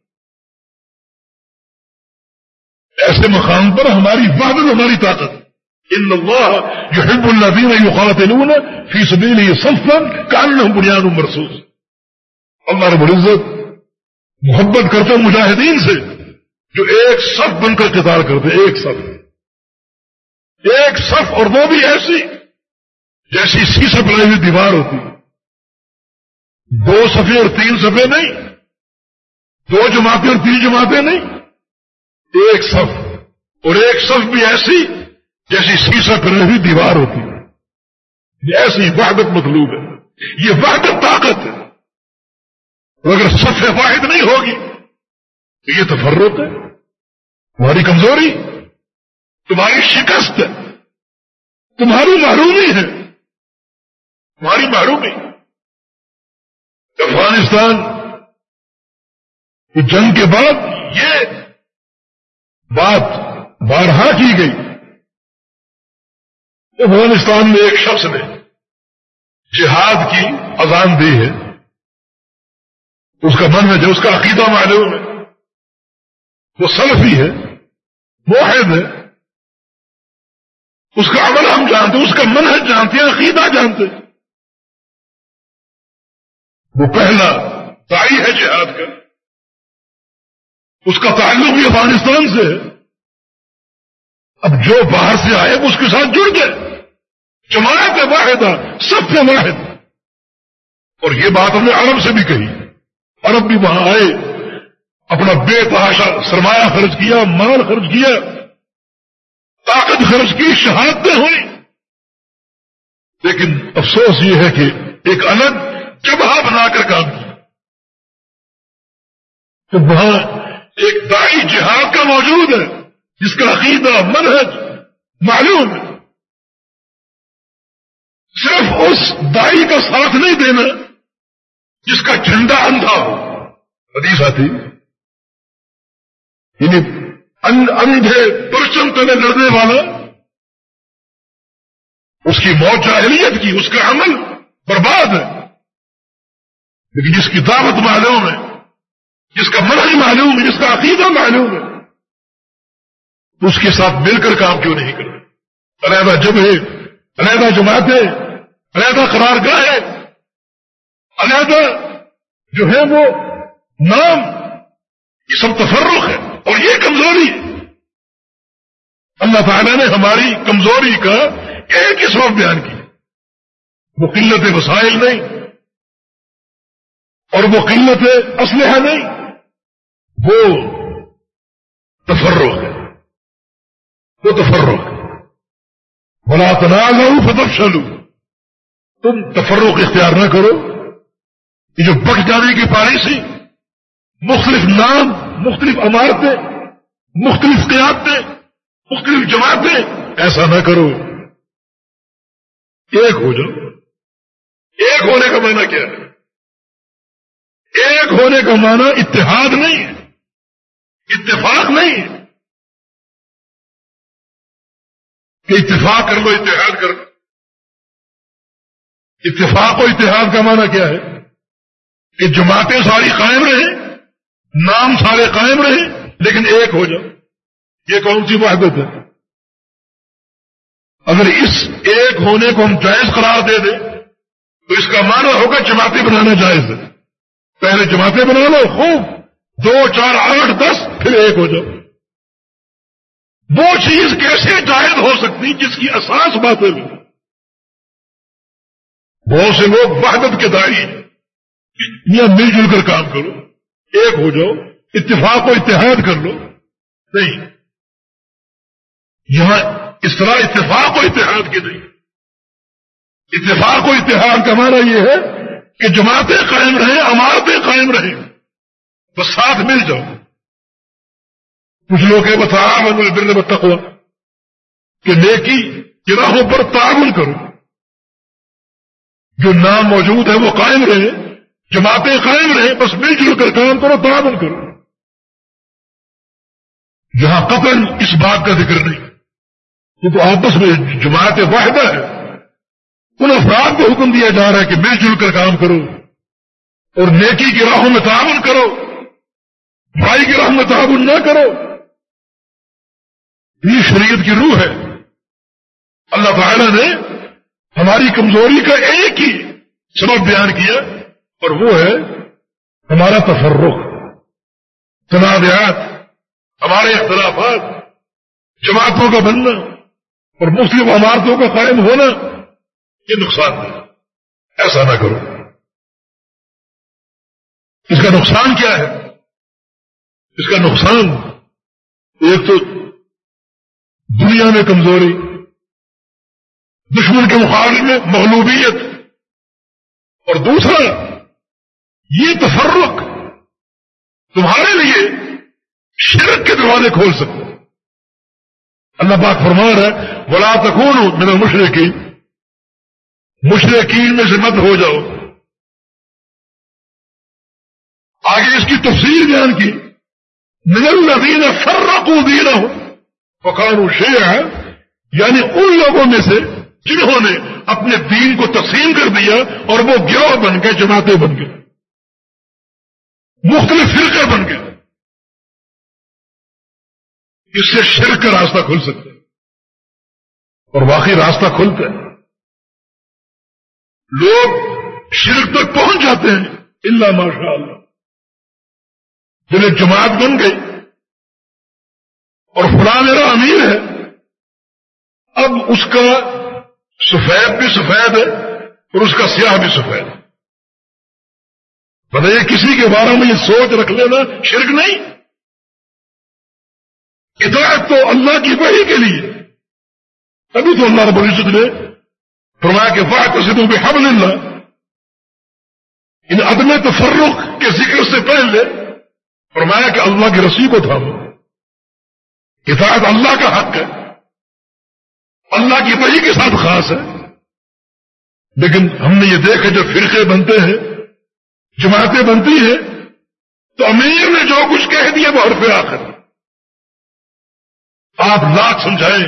ایسے مقام پر ہماری وحدت ہماری طاقت ان اللہ يحب الذين يقاتلون في سبيله صفا كانهم بنيان مرصوص. اللہ رب العزت محبت کرتا مجاہدین سے جو ایک صف بن کر قتال کرتے ایک صف۔ ایک صف اور وہ بھی ایسی جیسی سی بنائی ہوئی دیوار ہوتی۔ دو صفے اور تین صفے نہیں۔ دو جماعتیں اور تین جماعتیں نہیں۔ ایک صف۔ اور ایک صف بھی ایسی جیسی سیسا بنائی ہوئی دیوار ہوتی۔ ہے ایسی وحدت مطلوب ہے۔ یہ وحدت طاقت ہے۔ اگر صف واحد نہیں ہوگی۔ تو یہ تفرق ہے۔ تمہاری کمزوری، تمہاری شکست ہے۔ تمہاری معرومی ہے۔ تمہاری معرومی افغانستان کی جنگ کے بعد یہ بات بارہا کی گئی۔ افغانستان میں ایک شخص نے جہاد کی اذان دی ہے۔ اس کا من ہے جو اس کا عقیدہ معلوم ہے۔ وہ سلفی ہے واحد ہے۔ اس کا عمل ہم جانتے اس کا منحج جانتے ہیں، عقیدہ جانتے وہ پہلا دائی ہے جہاد کا۔ اس کا تعلق بھی افغانستان سے ہے۔ اب جو باہر سے آئے اس کے ساتھ جڑ گئے۔ جماعت واحد سب سے واحد۔ اور یہ بات ہم نے عرب سے بھی کہی۔ عرب بھی وہاں آئے، اپنا بے تحاشا سرمایہ خرچ کیا، مال خرچ کیا، طاقت خرچ کی، شہادتیں ہوئی لیکن افسوس یہ ہے کہ ایک الگ جگہ بنا کر کام کیا۔ تو وہاں ایک دائی جہاد کا موجود ہے۔ جس کا عقیدہ منہج معلوم ہے۔ صرف اس دائی کا ساتھ نہیں دینا جس کا جھنڈا اندھا ہو۔ حدیث آتی۔ یعنی اندھے پرچم تلے لڑنے والا، اس کی موت جاہلیت کی، اس کا عمل برباد ہے۔ لیکن جس کی دعوت معلوم ہے، جس کا منہج معلوم ہے، جس کا عقیدہ معلوم ہے اس کے ساتھ مل کر کام کیوں نہیں کرتے علیحدہ جب ہے، علیحدہ جماعتیں علیحدہ قرار گاہ ہے۔ علیحدہ جو ہے وہ نام، یہ سب تفرق ہے اور یہ کمزوری۔ اللہ تعالیٰ نے ہماری کمزوری کا ایک ہی سبب بیان کی وہ قلت وسائل نہیں، اور وہ قلت اسلحہ نہیں، وہ تفرق ہے۔ وہ تفرق بلا تنازع فتب چلو تم تفرق اختیار نہ کرو. یہ جو بک جانے کی پالیسی، مختلف نام، مختلف عمارتیں، مختلف قیادتیں، مختلف جماعتیں، ایسا نہ کرو. ایک ہو جاؤ. ایک ہونے کا معنی کیا ہے؟ ایک ہونے کا معنی اتحاد نہیں ہے، اتفاق نہیں ہے. کہ اتفاق کر لو اتحاد کر لو اتفاق و اتحاد کا معنی کیا ہے؟ کہ جماعتیں ساری قائم رہیں، نام سارے قائم رہیں، لیکن ایک ہو جاؤ۔ یہ کون سی وحدت ہے؟ اگر اس ایک ہونے کو ہم جائز قرار دے دیں، تو اس کا معنی ہوگا جماعتیں بنانا جائز ہے۔ پہلے جماعتیں بنا لو، خوب۔ دو، چار، آٹھ، دس، پھر ایک ہو جاؤ۔ وہ چیز کیسے جائز ہو سکتی جس کی اساس باتیں بھی بہت سے لوگ وحدت کے داری یا مل جل کر کام کرو، ایک ہو جاؤ، اتفاق و اتحاد کر لو۔ نہیں۔ یہاں اس طرح اتفاق و اتحاد کے نہیں۔ اتفاق و اتحاد کا معنی یہ ہے کہ جماعتیں قائم رہیں عمارتیں قائم رہیں۔ بس ساتھ مل جاؤ۔ کچھ لوگ ہیں بتا میں بر بتخوا کہ نیکی کی راہوں پر تعاون کرو۔ جو نام موجود ہے وہ قائم رہے جماعتیں قائم رہیں، بس مل جل کر کام کرو تعاون کرو۔ جہاں قتل اس بات کا ذکر نہیں۔ کیونکہ آپس میں جماعت واحدہ ہے۔ ان افراد کو حکم دیا جا رہا ہے کہ مل جل کر کام کرو۔ اور نیکی کی راہوں میں تعاون کرو۔ بھائی کی راہوں میں تعاون نہ کرو۔ یہ شریعت کی روح ہے۔ اللہ تعالی نے ہماری کمزوری کا ایک ہی سبب بیان کیا اور وہ ہے ہمارا تفرق۔ تنازعات، ہمارے اختلافات، جماعتوں کا بننا اور مسلم عمارتوں کا قائم ہونا، یہ نقصان ہے۔ ایسا نہ کرو۔ اس کا نقصان کیا ہے؟ اس کا نقصان ایک تو دنیا میں کمزوری، دشمن کے مقابلے میں مغلوبیت۔ اور دوسرا، یہ تفرق تمہارے لیے شرک کے دروازے کھول سکتے اللہ پاک فرما رہا ہے بلا تکون میرا مشرقین مشرقین میں سے مت ہو جاؤ۔ آگے اس کی تفصیل بیان کی۔ نگر الدین فرقو دینا ہو فقان شیع یعنی ان لوگوں میں سے جنہوں نے اپنے دین کو تقسیم کر دیا اور وہ گروہ بن گئے جماعتیں بن گئے۔ مختلف فرقے بن گئے۔ اس سے شرک کا راستہ کھل سکتا ہے۔ اور واقعی راستہ کھلتا ہے۔ لوگ شرک تک پہنچ جاتے ہیں اللہ ماشاء اللہ۔ جب ایک جماعت بن گئی اور فلاں میرا امیر ہے۔ اب اس کا سفید بھی سفید ہے اور اس کا سیاہ بھی سفید ہے۔ بتائیے کسی کے بارے میں یہ سوچ رکھ لینا شرک نہیں۔ ہدایت تو اللہ کی وحی کے لیے۔ ابھی تو اللہ رب العزت نے فرمایا کہ واہ تو بھی حمل اللہ ان عدم تفرق کے ذکر سے پہلے فرمایا کہ اللہ کی رسی کو تھامو۔ ہدایت اللہ کا حق ہے۔ اللہ کی وحی کے ساتھ خاص ہے۔ لیکن ہم نے یہ دیکھا جب فرقے بنتے ہیں، جماعتیں بنتی ہیں، تو امیر نے جو کچھ کہہ دیا وہ حرف آخر۔ آپ لاکھ سمجھائیں،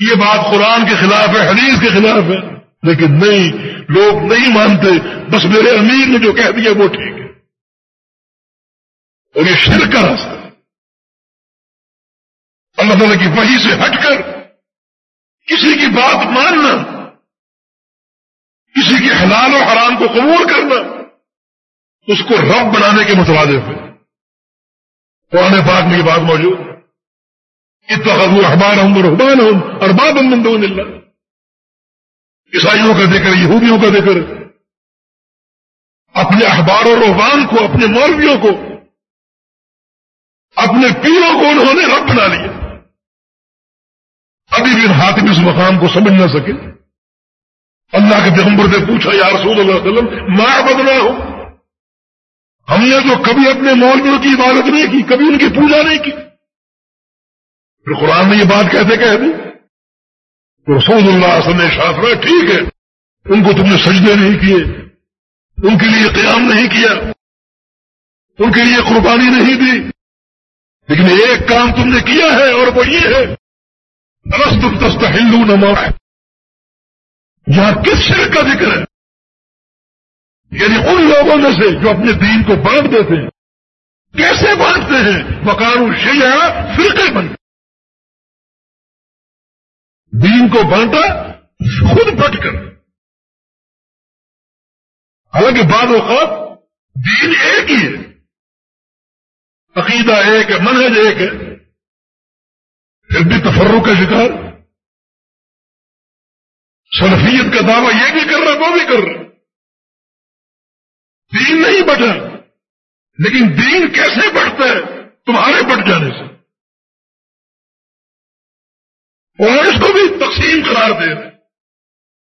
یہ بات قرآن کے خلاف ہے، حدیث کے خلاف ہے۔ لیکن نہیں، لوگ نہیں مانتے، بس میرے امیر نے جو کہہ دیا وہ ٹھیک ہے۔ اور یہ شرک کا راستہ۔ اللہ تعالیٰ کی وحی سے ہٹ کر کسی کی بات ماننا، کسی کے حلال و حرام کو قبول کرنا، اس کو رب بنانے کے مترادف ہے قرآن پاک میں یہ بات موجود اتخذوا احبارهم ورهبانهم اربابا من دون اللہ۔ عیسائیوں کا ذکر، یہودیوں کا ذکر۔ اپنے اخبار و روحان کو، اپنے مولویوں کو اپنے پیروں کو انہوں نے رب بنا لیا۔ ابھی بھی حاکم اس مقام کو سمجھ نہ سکے۔ اللہ کے پیغمبر نے پوچھا، یا رسول اللہ علیہ وسلم میں بدلا ہوں ہم نے تو کبھی اپنے مولویوں کی عبادت نہیں کی، کبھی ان کی پوجا نہیں کی۔ پھر قرآن نے یہ بات کہتے کہہ دی تو رسول اللہ وسلم نے شافرا ٹھیک ہے، ان کو تم نے سجدے نہیں کیے، ان کے لیے قیام نہیں کیا، ان کے لیے قربانی نہیں دی۔ لیکن ایک کام تم نے کیا ہے اور وہ یہ ہے رس تم تست ہندو نما یہاں کس شرک کا ذکر ہے؟ یعنی ان لوگوں میں سے جو اپنے دین کو بانٹ دیتے ہیں۔ کیسے بانٹتے ہیں؟ مکانو شیعہ فرقے بنتے دین کو بانٹا، خود بٹ کر۔ حالانکہ بعض اوقات دین ایک ہی ہے۔ عقیدہ ایک ہے، منہج ایک ہے۔ پھر بھی تفرق کا شکار۔ سلفیت کا دعویٰ یہ بھی کر رہا، وہ بھی کر رہا۔ دین نہیں بٹا لیکن دین کیسے بڑھتا ہے؟ تمہارے بٹ جانے سے۔ اور اس کو بھی تقسیم قرار دے رہے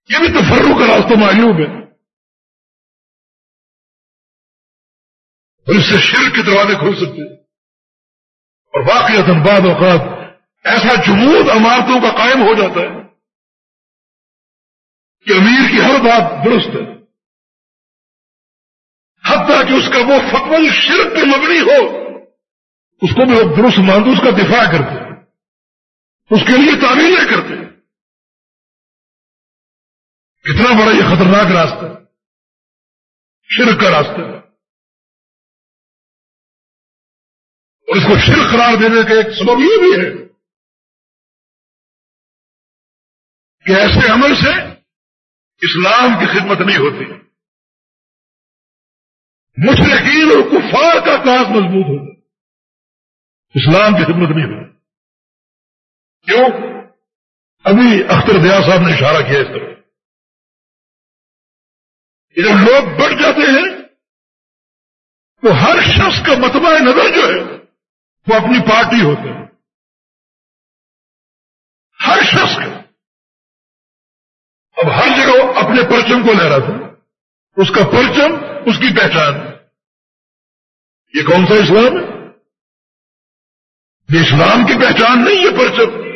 یہ بھی تفرق کا راستہ معیوب ہے۔ اور اس سے شر کے دروازے کھل سکتے ہیں۔ اور باقی بعد اوقات ایسا جمود عمارتوں کا قائم ہو جاتا ہے کہ امیر کی ہر بات درست ہے۔ حتیٰ کہ اس کا وہ فتول شرک پہ مبنی ہو، اس کو بھی وہ درست ماند اس کا دفاع کرتے ہیں۔ اس کے لیے تعمیریں کرتے ہیں۔ کتنا بڑا یہ خطرناک راستہ شرک کا راستہ ہے۔ اور اس کو شرک قرار دینے کا ایک سبب یہ بھی ہے کہ ایسے عمل سے اسلام کی خدمت نہیں ہوتی۔ مشرقین اور کفار کا کاس مضبوط ہوتا اسلام کی خدمت نہیں ہوتی۔ کیوں؟ ابھی اختر دیا صاحب نے اشارہ کیا اس طرح۔ جب لوگ بڑھ جاتے ہیں تو ہر شخص کا متبہ نظر جو ہے وہ اپنی پارٹی ہوتے ہیں۔ ہر شخص کا۔ اب ہر جگہ وہ اپنے پرچم کو لے رہا تھا۔ اس کا پرچم، اس کی پہچان۔ یہ کون سا اسلام ہے؟ یہ اسلام کی پہچان نہیں ہے پرچم۔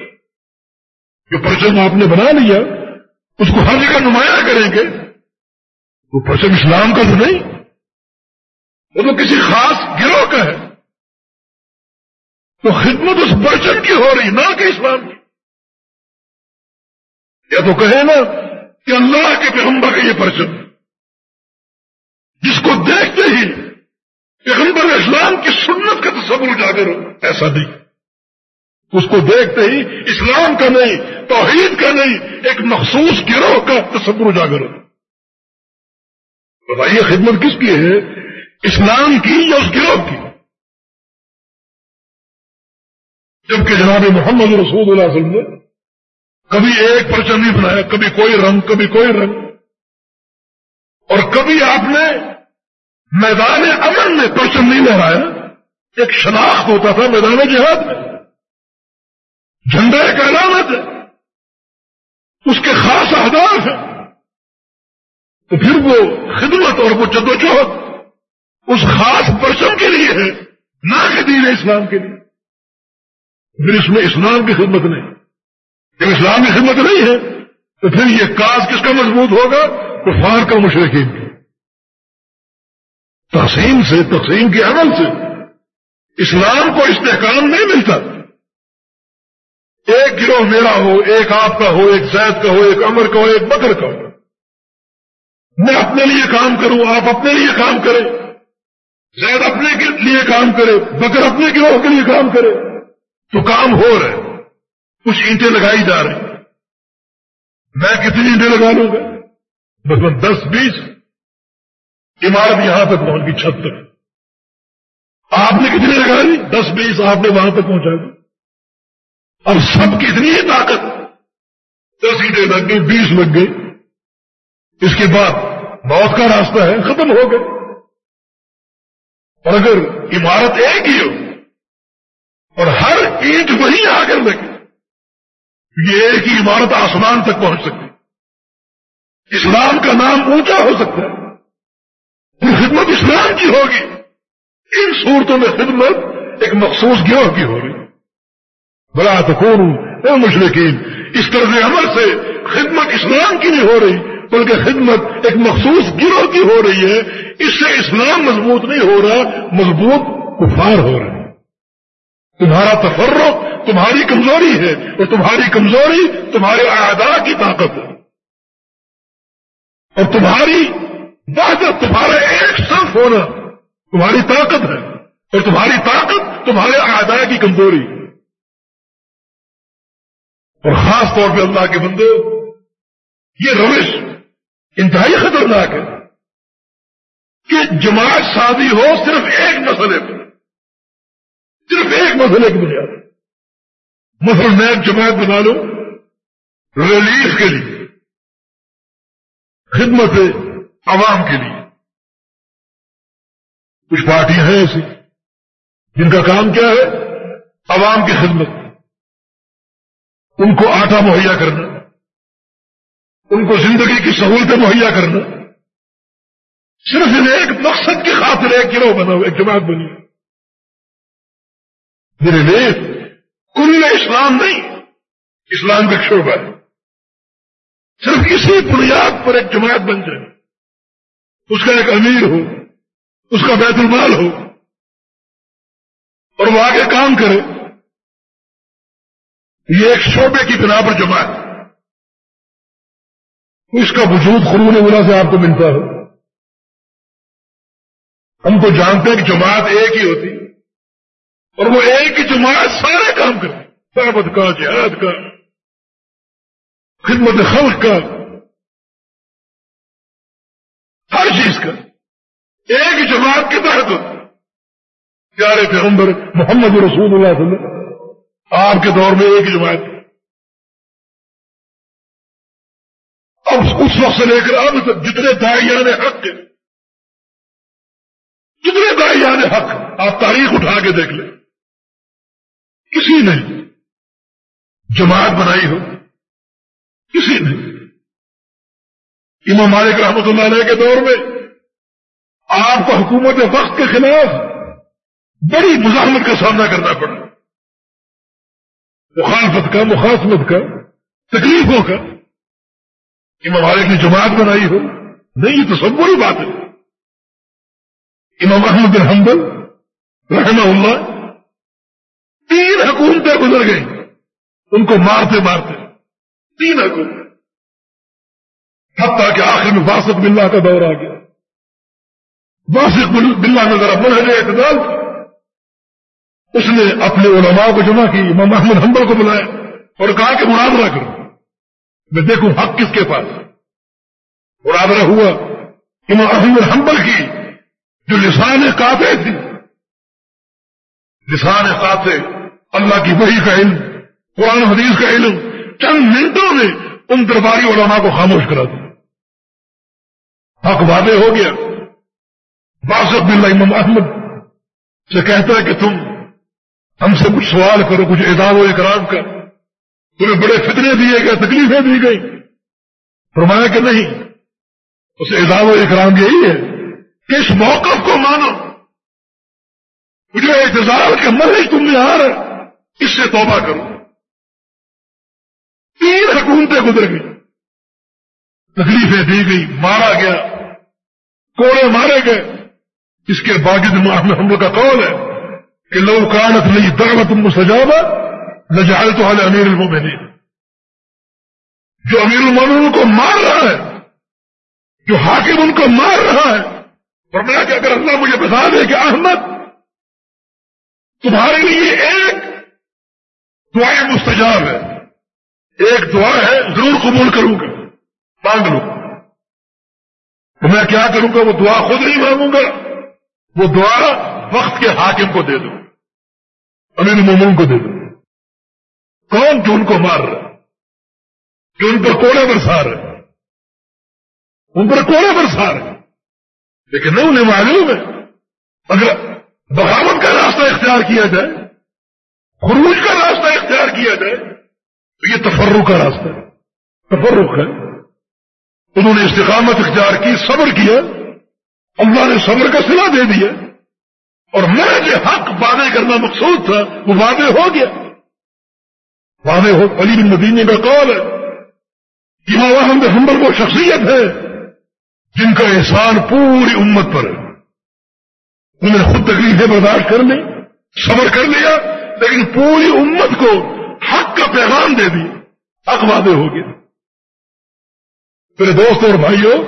جو پرچم آپ نے بنا لیا، اس کو ہر جگہ نمایاں کریں گے۔ وہ پرچم اسلام کا تو نہیں۔ وہ تو کسی خاص گروہ کا ہے۔ تو خدمت اس پرچم کی ہو رہی، نہ کہ اسلام کی۔ یا تو کہے نا کہ اللہ کے پیغمبر کا یہ پرچم۔ جس کو دیکھتے ہی پیغمبر اسلام کی سنت کا تصور اجاگر ہو، ایسا نہیں۔ اس کو دیکھتے ہی اسلام کا نہیں، توحید کا نہیں، ایک مخصوص گروہ کا تصور اجاگر ہو۔ بتائیے خدمت کس کی ہے؟ اسلام کی یا اس گروہ کی؟ جبکہ جناب محمد رسول اللہ علیہ وسلم نے کبھی ایک پرچم نہیں بنایا کبھی کوئی رنگ، کبھی کوئی رنگ۔ اور کبھی آپ نے میدان امن میں پرچم نہیں لہرایا، ایک شناخت ہوتا تھا میدان جہاد میں۔ جھنڈا ایک علامت ہے، اس کے خاص اہداف ہیں۔ تو پھر وہ خدمت اور وہ جدوجہد اس خاص پرچم کے لیے ہے، نہ کہ دین اسلام کے لیے۔ پھر اس میں اسلام کی خدمت نہیں۔ جب اسلام کی خدمت نہیں ہے، تو پھر یہ کاج کس کا مضبوط ہوگا؟ تو کا مشرقین کی تقسیم سے، تقسیم کے عمل سے اسلام کو استحکام نہیں ملتا۔ ایک گروہ میرا ہو، ایک آپ کا ہو، ایک زید کا ہو، ایک امر کا ہو، ایک بکر کا ہو۔ میں اپنے لیے کام کروں، آپ اپنے لیے کام کریں۔ زید اپنے کے لیے کام کرے، بکر اپنے گروہ کے لیے کام کرے۔ تو کام ہو رہے کچھ اینٹیں لگائی جا رہی میں کتنی اینٹیں لگا لوں گا؟ بس دس بیس۔ عمارت یہاں تک پہنچ گئی چھت تک آپ نے کتنی لگا لی؟ دس بیس آپ نے وہاں تک پہنچا دی۔ اب سب کی اتنی ہی طاقت۔ دس اینٹیں لگ گئی، بیس لگ گئی۔ اس کے بعد موت کا راستہ ہے، ختم ہو گئے۔ اور اگر عمارت ایک ہی ہو اور ہر اینٹ وہیں آ کر لگے یہ ایک ہی عمارت آسمان تک پہنچ سکتی۔ اسلام کا نام اونچا ہو سکتا ہے۔ خدمت اسلام کی ہوگی۔ ان صورتوں میں خدمت ایک مخصوص گروہ کی ہو رہی بلا تو کون مشرقین اس طرز عمل سے خدمت اسلام کی نہیں ہو رہی، بلکہ خدمت ایک مخصوص گروہ کی ہو رہی ہے۔ اس سے اسلام مضبوط نہیں ہو رہا، مضبوط کفار ہو رہا ہے تمہارا تفرق تمہاری کمزوری ہے اور تمہاری کمزوری تمہارے اعداء کی طاقت ہے۔ اور تمہاری وحدت، تمہارا ایک صرف ہونا تمہاری طاقت ہے اور تمہاری طاقت تمہارے اعداء کی کمزوری اور خاص طور پہ اللہ کے بندے، یہ روش انتہائی خطرناک ہے کہ جماعت شادی ہو صرف ایک مسئلے پر۔ صرف ایک مسئلے کی بنیاد مثلا میں ایک جماعت بنا لوں ریلیف کے لیے، خدمت عوام کے لیے۔ کچھ پارٹیاں ہیں ایسی، جن کا کام کیا ہے؟ عوام کی خدمت۔ ان کو آٹا مہیا کرنا، ان کو زندگی کی سہولتیں مہیا کرنا۔ صرف انہیں ایک مقصد کی خاطر ایک گروہ بنا ہوا، ایک جماعت بنی۔ میرے لیے کل اسلام نہیں، اسلام کا شعبہ ہے۔ صرف اسی بنیاد پر ایک جماعت بن جائے۔ اس کا ایک امیر ہو، اس کا بیت المال ہو۔ اور وہ آگے کام کرے۔ یہ ایک شعبے کی بنا پر جماعت۔ اس کا وجود قرون اولا سے آپ کو ملتا ہے۔ ہم تو جانتے ہیں کہ جماعت ایک ہی ہوتی۔ اور وہ ایک ہی جماعت سارے کام کرے۔ دعوت کا، جہاد کا، خدمت خلق کا۔ ہر چیز کا۔ ایک جماعت کے تحت۔ پیارے پیغمبر محمد رسول اللہ صلی اللہ علیہ وسلم، آپ کے دور میں ایک جماعت۔ اب اس وقت سے لے کر اب تک جتنے دائیان حق کے جتنے دائیان حق، آپ تاریخ اٹھا کے دیکھ لیں۔ کسی نے جماعت بنائی ہو، کسی نے۔ امام مالک رحمت اللہ علیہ کے دور میں آپ کو حکومت وقت کے خلاف بڑی مزاحمت کا سامنا کرنا پڑا۔ مخالفت کا، مخاصمت کا، تکلیفوں کا۔ امام مالک نے جماعت بنائی ہو، نہیں یہ تو سب بڑی بات ہے۔ امام احمد بن حنبل رحمہ اللہ حکومتیں گزر گئیں ان کو مارتے مارتے تین حکومتیں حتیٰ کہ آخر میں باسط بلّہ کا دور آ گیا۔ باسط بلّہ میں ذرا منہج اعتدال اس نے اپنے علماء کو جمع کی، امام احمد حنبل کو بلایا اور کہا کہ مناظرہ کرو۔ میں دیکھوں حق کس کے پاس۔ برابر ہوا امام احمد حنبل کی، جو لسان کاتے تھی۔ لسان کاتے اللہ کی وحی کا علم، قرآن حدیث کا علم، چند منٹوں میں ان درباری علماء کو خاموش کرا دیا حق وعدے ہو گیا۔ باسط بلّہ امام احمد سے کہتا ہے کہ تم ہم سے کچھ سوال کرو، کچھ اعداد و اکرام کا تمہیں بڑے فتنے دیے گئے، تکلیفیں دی گئی فرمایا کہ نہیں، اس اعزاز و اکرام یہی ہے کہ اس موقف کو مانو۔ مجھے اعتزار کے مرض تم نے آ رہا اس سے توبہ کرو۔ تین حکومتیں گزر گئی تکلیفیں دی گئی مارا گیا۔ کوڑے مارے گئے۔ اس کے باغد میں ہم لوگ کا قول ہے کہ لو کانت نہیں دعوت مسجابہ نجال تو حال امیر المومنین جو امیر المومنین کو مار رہا ہے، جو حاکم ان کو مار رہا ہے۔ اور میں کہ اگر اللہ مجھے بتا دے کہ احمد، تمہارے لیے ایک دعائیں مستجاب ہے ایک دعا ہے، ضرور قبول کروں گا، مانگ لوں۔ تو میں کیا کروں گا؟ وہ دعا خود نہیں مانگوں گا، وہ دعا وقت کے حاکم کو دے دوں۔ امیر مومن کو دے دوں۔ کون جو ان کو مار رہا جو ان پر کوڑے برسا رہے ان پر کوڑے برسا رہے لیکن نہیں، انہیں معلوم ہے۔ اگر بغاوت کا راستہ اختیار کیا جائے خروج کا راستہ اختیار کیا جائے تو یہ تفرق کا راستہ ہے۔ تفرق ہے۔ انہوں نے استقامت اختیار کی، صبر کیا۔ اللہ نے صبر کا سلا دے دیا۔ اور میں جو حق وعدے کرنا مقصود تھا، وہ وعدے ہو گیا۔ وعدے ہو، علی بن مدینے کا قول ہے۔ امام حمبر وہ شخصیت ہے جن کا احسان پوری امت پر ہے۔ انہیں خود تکلیفیں برداشت کر لی صبر کر لیا۔ لیکن پوری امت کو حق کا پیغام دے دی، حق وعدے ہو گئے میرے دوستوں اور بھائیوں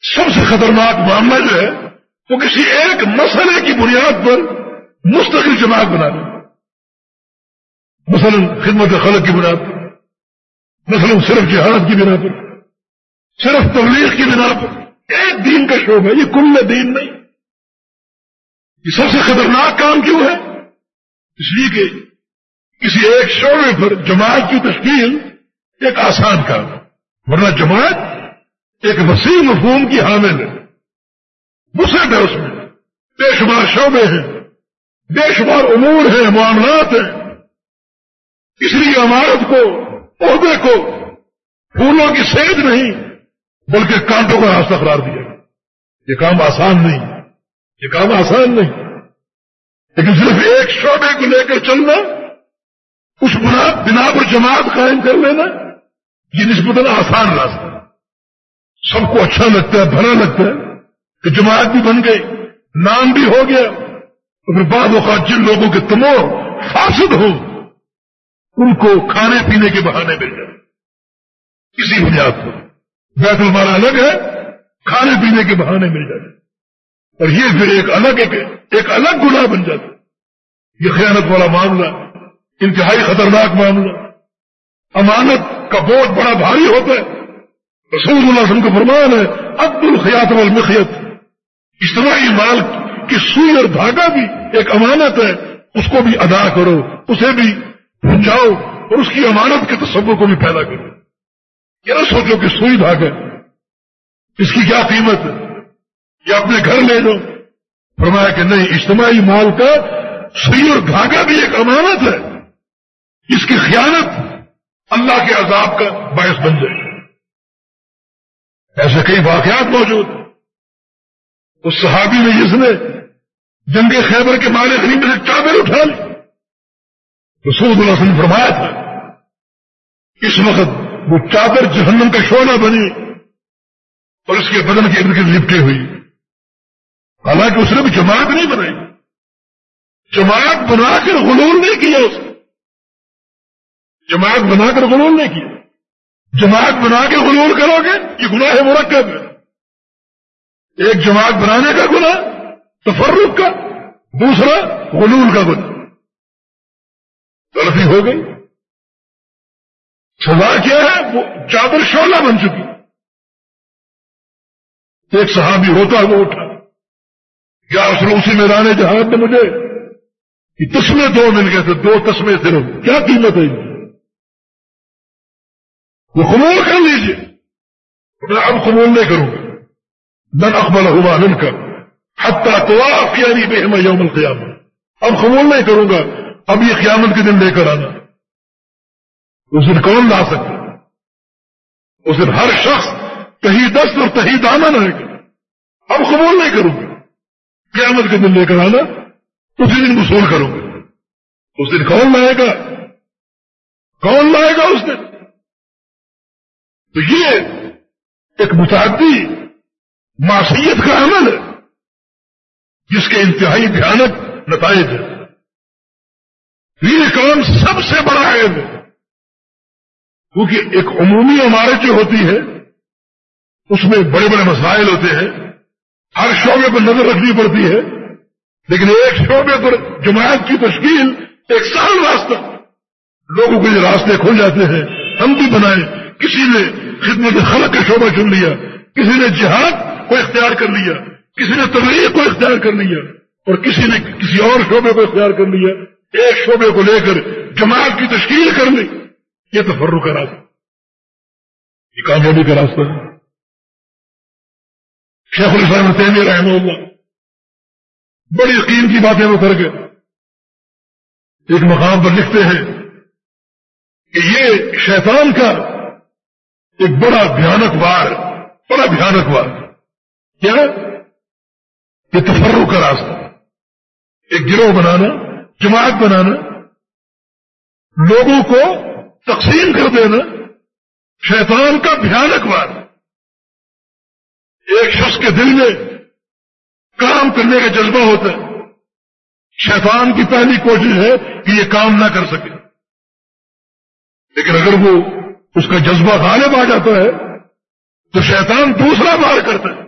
سب سے خطرناک معاملہ جو ہے، وہ کسی ایک مسئلے کی بنیاد پر مستقل جماعت بنا دیں مثلا خدمت خلق کی بنیاد پر، مثلا صرف جہاد کی بنا پر، صرف تبلیغ کی بنا پر۔ ایک دین کا شوق ہے یہ کل دین نہیں۔ یہ سب سے خطرناک کام کیوں ہے؟ اس لیے کہ کسی ایک شعبے پر جماعت کی تشکیل ایک آسان کام ہے۔ ورنہ جماعت ایک وسیع مفہوم کی حامل ہے۔ مسلم ہے اس میں بے شمار شعبے ہیں، بے شمار امور ہیں، معاملات ہیں۔ اس لیے عمارت کو، عہدے کو پھولوں کی سیج نہیں، بلکہ کانٹوں کا راستہ قرار دیا یہ کام آسان نہیں، یہ کام آسان نہیں۔ لیکن صرف ایک شعبے کو لے کر چلنا اس بنا پر جماعت قائم کر لینا یہ نسبتاً آسان راستہ سب کو اچھا لگتا ہے بھلا لگتا ہے کہ جماعت بھی بن گئی نام بھی ہو گیا تو پھر بعض اوقات جن لوگوں کے تمو فاسد ہو ان کو کھانے پینے کے بہانے مل جائے کسی بنیاد پر بیت المال الگ ہے کھانے پینے کے بہانے مل جاتے اور یہ پھر ایک الگ ایک, ایک الگ گناہ بن جاتا یہ خیانت والا معاملہ، انتہائی خطرناک معاملہ۔ امانت کا بوجھ بڑا بھاری ہوتا ہے۔ رسول اللہ علیہ وسلم کا فرمان ہے، عبد الخیات والمخیت اجتماعی مال کی سوئی اور دھاگا بھی ایک امانت ہے۔ اس کو بھی ادا کرو، اسے بھی پہنچاؤ اور اس کی امانت کے تصور کو بھی پیدا کرو۔ یہ نہ سوچو کہ سوئی دھاگا اس کی کیا قیمت ہے؟ یا اپنے گھر لے لو فرمایا کہ نہیں، اجتماعی مال کا سوئی اور دھاگا بھی ایک امانت ہے۔ اس کی خیانت اللہ کے عذاب کا باعث بن جائے۔ ایسے کئی واقعات موجود۔ اس صحابی نے جس نے جنگ خیبر کے مالک غریب سے چادر اٹھا لی۔ رسول اللہ وسلم نے فرمایا تھا اس وقت وہ چادر جہنم کا شعلہ بنی اور اس کے بدن کے ارد گرد لپٹے ہوئی۔ حالانکہ اس نے بھی جماعت نہیں بنائی۔ جماعت بنا کر غلول نہیں کیا اس نے۔ جماعت بنا کر غلول نہیں کیا۔ جماعت بنا کے غلول کرو گے، یہ گناہ مرکب ہے۔ ایک جماعت بنانے کا گناہ، تفرق کا، دوسرا غلول کا گناہ۔ غلطی ہو گئی۔ سزا کیا ہے؟ وہ چادر شولہ بن چکی۔ ایک صحابی ہوتا ہے، وہ اٹھا۔ کیا اس نے اسی میدان جہاز میں مجھے تسمے دو مل گئے تھے، دو تسمے صرف۔ کیا قیمت ہے وہ قبول کر لیجیے میں اب قبول نہیں کروں۔ گا نن اقبال ہوا نن کر حتہ تو آپ یعنی بے میں یوم القیامت اب قبول نہیں کروں گا۔ اب یہ قیامت کے دن لے کر آنا۔ اس دن کون لا سکتا؟ اس دن ہر شخص کہیں دست اور کہیں دانا رہے گا اب قبول نہیں کروں۔ گا قیامت کے دن لے کر آنا، اسی دن وصول کروں گا اس دن کون لائے گا؟ کون لائے گا اس دن؟ تو یہ ایک متعدی معصیت کا عمل ہے، جس کے انتہائی بھیانک نتائج ہے یہ کام سب سے بڑا ہے؟ کیونکہ ایک عمومی عمارت جو ہوتی ہے، اس میں بڑے بڑے مسائل ہوتے ہیں۔ ہر شعبے پر نظر رکھنی پڑتی ہے۔ لیکن ایک شعبے پر جماعت کی تشکیل ایک سال راستہ۔ لوگوں کے راستے کھل جاتے ہیں۔ ہم بھی بنائے کسی نے خدمت خلق کا شعبہ چن لیا۔ کسی نے جہاد کو اختیار کر لیا۔ کسی نے تبلیغ کو اختیار کر لیا۔ اور کسی نے کسی اور شعبے کو اختیار کر لیا۔ ایک شعبے کو لے کر جماعت کی تشکیل کر لی یہ تو فرو کا راستہ۔ یہ کامیابی کا راستہ ہے۔ شیخ الاسلام تیمیہ رحمہ اللہ۔ بڑی یقین کی باتیں وہ کر کے ایک مقام پر لکھتے ہیں کہ یہ شیطان کا ایک بڑا بھیانک وار، بڑا بھیانک وار۔ کیا؟ یہ تفرو کا راستہ۔ ایک گروہ بنانا، جماعت بنانا، لوگوں کو تقسیم کر دینا، شیطان کا بھیانک وار۔ ایک شخص کے دل میں کام کرنے کا جذبہ ہوتا ہے۔ شیطان کی پہلی کوشش ہے کہ یہ کام نہ کر سکے۔ لیکن اگر وہ اس کا جذبہ غالب آ جاتا ہے، تو شیطان دوسرا بار کرتا ہے۔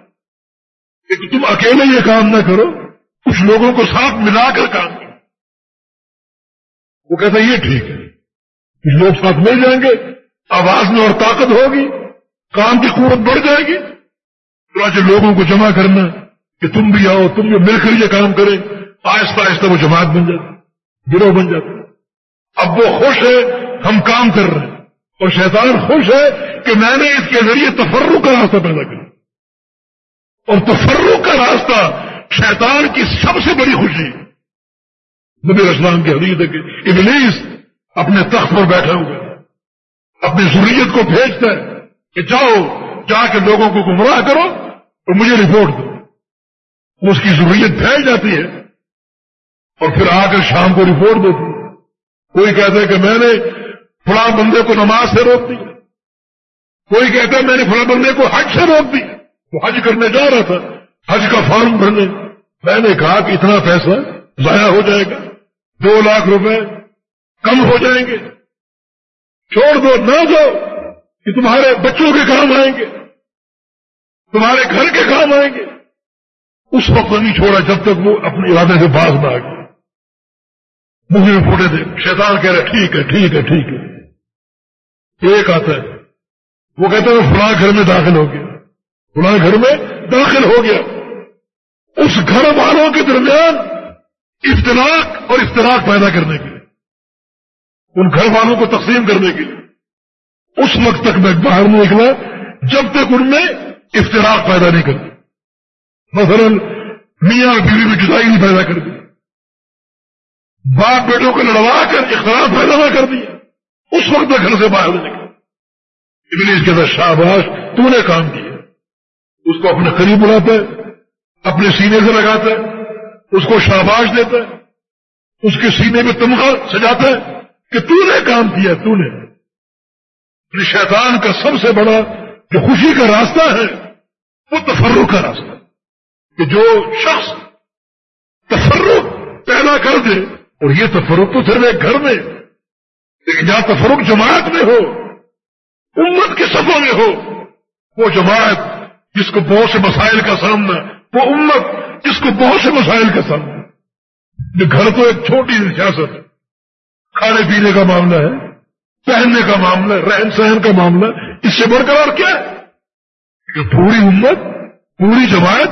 کہ تم اکیلے یہ کام نہ کرو، کچھ لوگوں کو ساتھ ملا کر کام کرو۔ وہ کہتا ہے، یہ ٹھیک ہے۔ کچھ لوگ ساتھ مل جائیں گے، آواز میں اور طاقت ہوگی، کام کی قوت بڑھ جائے گی۔ تو آج لوگوں کو جمع کرنا کہ تم بھی آؤ، تم بھی مل کر یہ کام کرے آہستہ آہستہ وہ جماعت بن جاتی، گروہ بن جاتا۔ اب وہ خوش ہے، ہم کام کر رہے ہیں۔ اور شیطان خوش ہے کہ میں نے اس کے ذریعے تفرق کا راستہ پیدا کیا۔ اور تفرق کا راستہ شیطان کی سب سے بڑی خوشی۔ نبی اسلام کی حدیث ہے کہ ابلیس اپنے تخت پر بیٹھا ہوا اپنی ضروریت کو بھیجتا ہے کہ جاؤ جا کے لوگوں کو گمراہ کرو اور مجھے رپورٹ دو۔ اس کی ضروریت پھیل جاتی ہے۔ اور پھر آ کر شام کو رپورٹ دیتی ہے۔ کوئی کہتا ہے کہ میں نے فلاں بندے کو نماز سے روک دیا کوئی کہتا ہے میں نے فلاں بندے کو حج سے روک دیا وہ حج کرنے جا رہا تھا۔ حج کا فارم بھرنے۔ میں نے کہا کہ اتنا پیسہ ضائع ہو جائے گا۔ دو لاکھ روپے کم ہو جائیں گے۔ چھوڑ دو، نہ دو کہ تمہارے بچوں کے کام آئیں گے۔ تمہارے گھر کے کام آئیں گے۔ اس وقت نہیں چھوڑا جب تک وہ اپنے ارادے سے باز نہ آ گئے مجھے میں پھوٹے تھے۔ شیطان کہہ رہے ٹھیک ہے ٹھیک ہے ٹھیک ہے۔ ایک آتا ہے۔ وہ کہتے ہیں فلاں گھر میں داخل ہو گیا۔ فلاں گھر میں داخل ہو گیا۔ اس گھر والوں کے درمیان افتراق اور افتراق پیدا کرنے کے لیے۔ ان گھر والوں کو تقسیم کرنے کے لیے۔ اس وقت تک میں باہر نہیں نکلا۔ جب تک ان میں افتراق پیدا نہیں کرتی۔ مثلا میاں بیوی میں جدائی نہیں پیدا کر دی باپ بیٹوں کو لڑوا کر اختلاف پیدا نہ کر دیا اس وقت تک گھر سے باہر نہیں نکلا۔ ابلیس کے اندر شاباش، تو نے کام کیا۔ اس کو اپنے قریب بلاتا ہے، اپنے سینے سے لگاتا ہے، اس کو شاباش دیتا ہے۔ اس کے سینے میں تمغہ سجاتا ہے کہ تو نے کام کیا، تو نے۔ یعنی شیطان کا سب سے بڑا جو خوشی کا راستہ ہے، وہ تفرق کا راستہ کہ جو شخص تفرق پیدا کر دے، اور یہ تفرق تو صرف ایک گھر میں، لیکن جہاں تفرق جماعت میں ہو، امت کے صفوں میں ہو، وہ جماعت جس کو بہت سے مسائل کا سامنا وہ امت جس کو بہت سے مسائل کا سامنا جو گھر تو ایک چھوٹی سی سیاست کھانے پینے کا معاملہ ہے، پہننے کا معاملہ رہن سہن کا معاملہ اس سے بڑھ کر اور کیا ہے؟ کہ پوری امت، پوری جماعت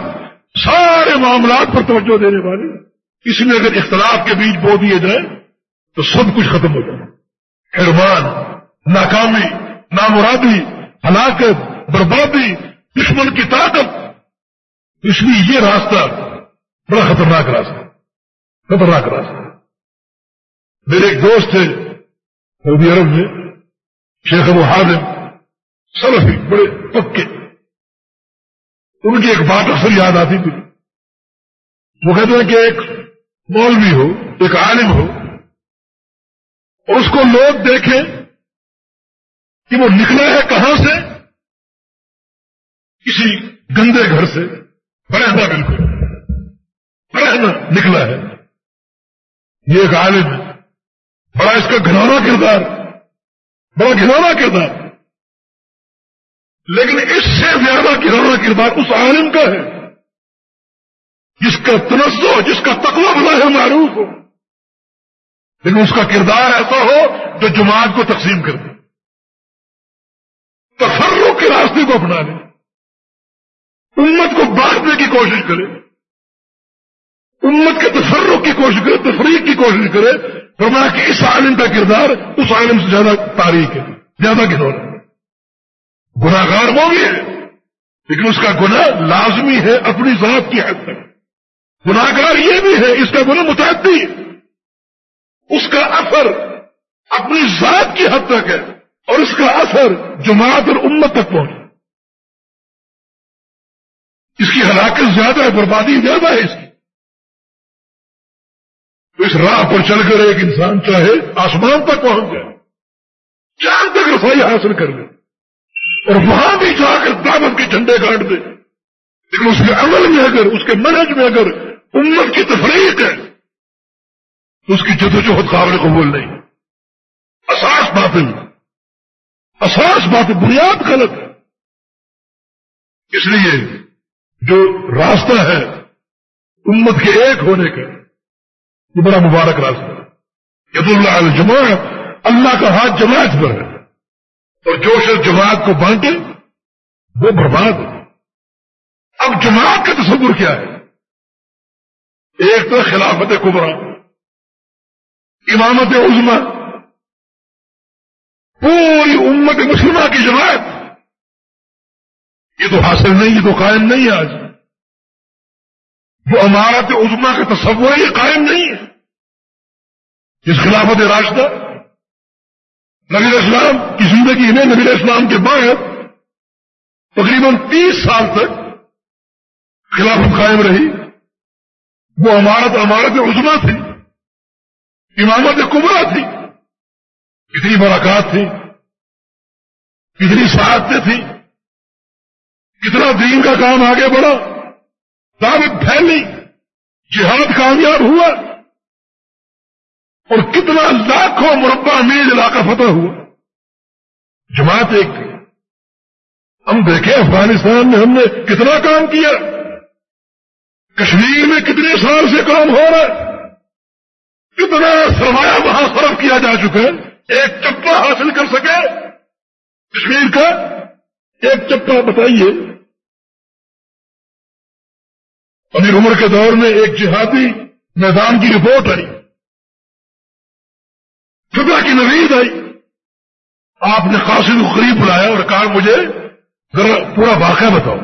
سارے معاملات پر توجہ دینے والی۔ اس میں اگر اختلاف کے بیچ بو دیے جائے تو سب کچھ ختم ہو جائے۔ حرمان ناکامی، نامرادی، ہلاکت، بربادی، دشمن کی طاقت۔ اس لیے یہ راستہ بڑا خطرناک راستہ خطرناک راستہ میرے ایک دوست تھے سعودی عرب میں، شیخ ابو حاضم سلفی، بڑے پکے۔ ان کی ایک بات اکثر یاد آتی تھی۔ وہ کہتے ہیں کہ ایک مولوی ہو، ایک عالم ہو، اور اس کو لوگ دیکھیں کہ وہ نکلا ہے کہاں سے؟ کسی گندے گھر سے۔ برہنا بالکل۔ برہنا نکلا ہے۔ یہ ایک عالم ہے۔ بڑا اس کا گھنونا کردار، بڑا گھنونا کردار۔ لیکن اس سے زیادہ گھنونا کردار اس عالم کا ہے، جس کا تنزع، جس کا تقوی بلا ہے، معروف ہو۔ لیکن اس کا کردار ایسا ہو جو جماعت کو تقسیم کر دے۔ تفرق کے راستے کو اپنا لے۔ امت کو بانٹنے کی کوشش کرے۔ امت کے تفرق کی کوشش کرے، تفریق کی کوشش کرے۔ فرمایا کہ اس عالم کا کردار اس عالم سے زیادہ تاریخ ہے، زیادہ ہے گناگار وہ بھی ہے لیکن اس کا گناہ لازمی ہے اپنی ذات کی حد تک۔ گناگار یہ بھی ہے، اس کا گناہ متعدی۔ اس کا اثر اپنی ذات کی حد تک ہے، اور اس کا اثر جماعت اور امت تک پہنچ۔ اس کی ہلاکت زیادہ ہے، بربادی زیادہ ہے اس کی۔ تو اس راہ پر چل کر ایک انسان چاہے، آسمان تک پہنچ جائے۔ چاند تک رسائی حاصل کر لے۔ اور وہاں بھی جا کر دعوت کے جھنڈے کاٹ دے۔ لیکن اس کے عمل میں اگر، اس کے منج میں اگر امت کی تفریح ہے، تو اس کی جدوجہد قابل قبول نہیں۔ اساس باطل، اساس بات بنیاد غلط۔ ہے اس لیے جو راستہ ہے امت کے ایک ہونے کا، یہ بڑا مبارک راستہ ید اللہ الجماع اللہ کا ہاتھ جماعت پر ہے۔ اور جو شخص جماعت کو بانٹے، وہ برباد اب جماعت کا تصور کیا ہے؟ ایک تو خلافت کبرا، امامت عظما پوری امت مسلمہ کی جماعت۔ یہ تو حاصل نہیں، یہ تو قائم نہیں ہے آج۔ جو امارت عظما کا تصور ہے، یہ قائم نہیں ہے۔ اس خلافت راستہ نبی اسلام کی زندگی میں نبی اسلام کے بعد تقریباً تیس سال تک خلافت قائم رہی۔ وہ امارت امارت عظما تھی، امامت کمرا تھی، کتنی برکات تھی، کتنی سعادتیں تھیں، کتنا دین کا کام آگے بڑھا دعوت پھیلی، جہاد کامیاب ہوا۔ اور کتنا لاکھوں مربع میل علاقہ فتح ہوا۔ جماعت ایک تھی۔ ہم دیکھیں افغانستان میں ہم نے کتنا کام کیا۔ کشمیر میں کتنے سال سے کام ہو رہا ہے۔ کتنا سرمایہ وہاں صرف کیا جا چکا ہے۔ ایک چپا حاصل کر سکے۔ کشمیر کا ایک چپا بتائیے۔ امیر عمر کے دور میں ایک جہادی میدان کی رپورٹ آئی۔ فکا کی نوید آئی۔ آپ نے قاصد کو قریب بلایا اور کہا مجھے ذرا پورا واقعہ بتاؤ۔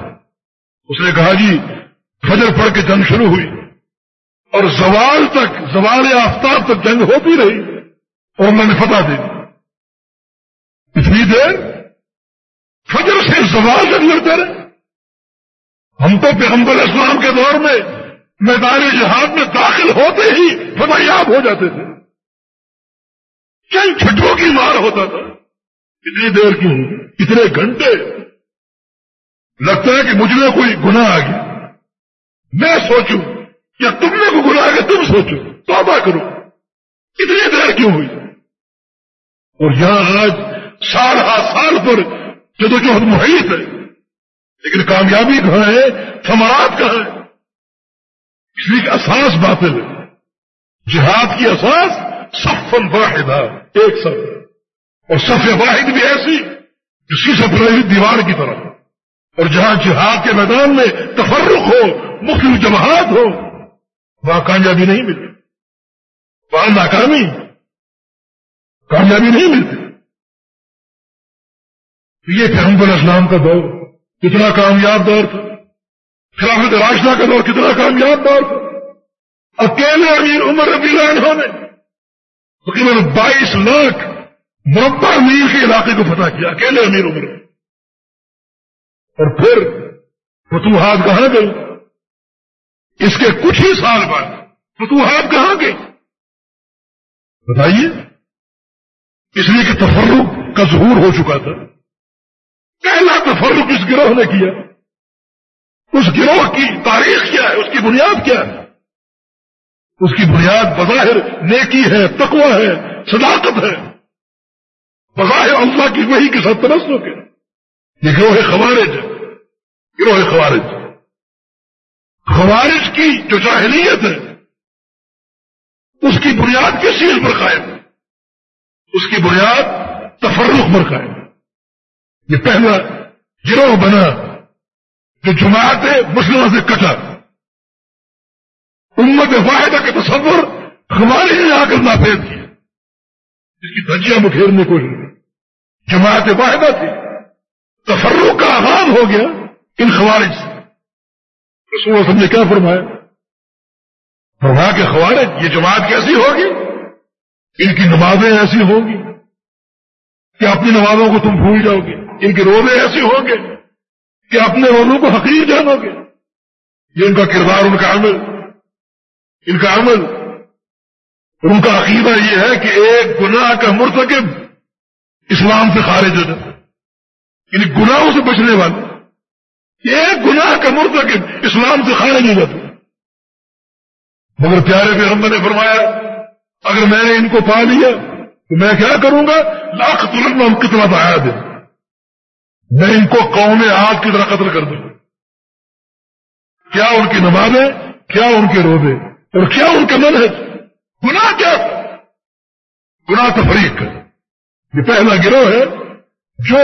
اس نے کہا جی فجر پڑھ کے جنگ شروع ہوئی اور زوال تک، زوال آفتاب تک جنگ ہوتی رہی اور میں نے فتح دی۔ اتنی دیر فجر سے زوال تک لڑتے رہے ہم تو پیغمبر اسلام کے دور میں میدان جہاد میں داخل ہوتے ہی فتحیاب ہو جاتے تھے۔ چند چھٹوں کی مار ہوتا تھا۔ اتنی دیر کیوں؟ اتنے گھنٹے۔ لگتا ہے کہ مجھ میں کوئی گناہ آ گیا۔ میں سوچوں، یا تم نے کوئی گناہ آ تم سوچو۔ توبہ کرو۔ اتنی دیر کیوں ہوئی؟ اور یہاں آج سال ہا سال پر جدوجہد محیط ہے لیکن کامیابی کہاں ہے؟ سماعت کہاں ہے اس لیے اساس باطل ہے۔ جہاد کی اساس سفن واحدہ ایک سب اور سف واحد بھی ایسی جس سے پرہی دیوار کی طرح۔ اور جہاں جہاد کے میدان میں تفرق ہو مختلف جماعت ہو، وہاں کامیابی نہیں ملتی۔ وہاں ناکامی، کامیابی نہیں ملتی۔ یہ کہ اسلام کا دور کتنا کامیاب دور تھا۔ خلافت راشدہ کا دور کتنا کامیاب دور تھا۔ اکیلے امیر عمر ربی اللہ نے تقریباً بائیس لاکھ مربع میل کے علاقے کو فتح کیا، اکیلے امیر عمر اور پھر فتوحات کہاں گئی؟ اس کے کچھ ہی سال بعد فتوحات کہاں گئی؟ بتائیے۔ اس لیے کہ تفرق کا ظہور ہو چکا تھا۔ پہلا تفرق اس گروہ نے کیا۔ اس گروہ کی تاریخ کیا ہے؟ اس کی بنیاد کیا ہے؟ اس کی بنیاد بظاہر نیکی ہے، تقوی ہے، صداقت ہے۔ بظاہر اللہ کی وہی کے ساتھ ترسوں کے۔ یہ گروہ خوارج ہے گروہ خوارج۔ خوارج کی جو جاہلیت ہے، اس کی بنیاد کس چیز پر قائم؟ ہے اس کی بنیاد تفرق پر قائم۔ ہے یہ پہلا گروہ بنا جو جماعت مسلموں سے کٹا۔ امت واحدہ کے تصور ہمارے لیے آ کر ناپید کیا جس کی دھجیاں مکھیرنے کو جماعت واحدہ تھی۔ تفرق کا آغاز ہو گیا ان خوارج سے۔ رسول اللہ نے کیا فرمایا؟ فرمایا کہ خوارج، یہ جماعت کیسی ہوگی؟ ان کی نمازیں ایسی ہوں گی کہ اپنی نمازوں کو تم بھول جاؤ گے۔ ان کے روزے ایسے ہوں گے کہ اپنے روزوں کو حقیق جانو گے۔ یہ ان کا کردار، ان کا عمل۔ ان کا عمل، ان کا عقیدہ یہ ہے کہ ایک گناہ کا مرتکب اسلام سے خارج ہو جاتا یعنی گناہوں سے بچنے والے۔ ایک گناہ کا مرتکب اسلام سے خارج ہو جاتا مگر پیارے پہ ہم نے فرمایا، اگر میں نے ان کو پا لیا، تو میں کیا کروں گا؟ لاکھ ترنت میں ہم کتنا پایا دیں۔ میں ان کو قوم آگ کی طرح قتل کر دوں۔ کیا ان کی نمازیں؟ کیا ان کے روزے؟ اور کیا ان کا من ہے گناہ کیا؟ گناہ تفریق کا یہ پہلا گروہ ہے جو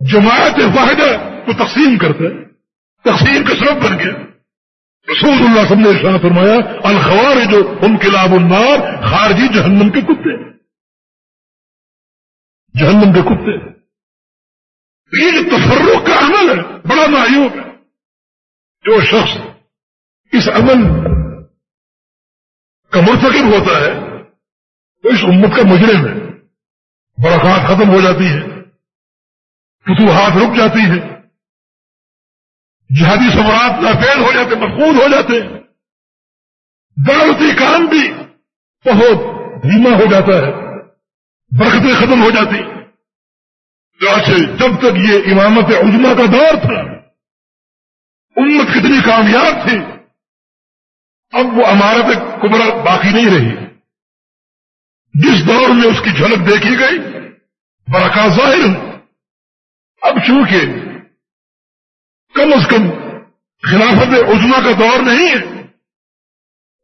جماعت واحدہ کو تقسیم کرتا ہے۔ تقسیم کا سبب بن گیا رسول اللہ سب نے شاہ فرمایا الخوار جو ان کے لاب النار، خارجی جہنم کے کتے۔ جہنم کے کتے۔ یہ تفرق کا عمل ہے، بڑا معیوب ہے۔ جو شخص اس عمل کا مرتکب ہوتا ہے تو اس امت کا مجرم ہے۔ برکات ختم ہو جاتی ہے۔ فتوحات رک جاتی ہے۔ جہادی سمراٹ ناپید ہو جاتے محفوظ ہو جاتے۔ ہیں دعوتی کام بھی بہت دھیما ہو جاتا ہے۔ برکتیں ختم ہو جاتی۔ جب تک یہ امامت عجما کا دور تھا، امت کتنی کامیاب تھی۔ اب وہ عمارت کبرا باقی نہیں رہی۔ جس دور میں اس کی جھلک دیکھی گئی برکا ظاہر۔ اب چونکہ کم از کم خلافت عزما کا دور نہیں ہے،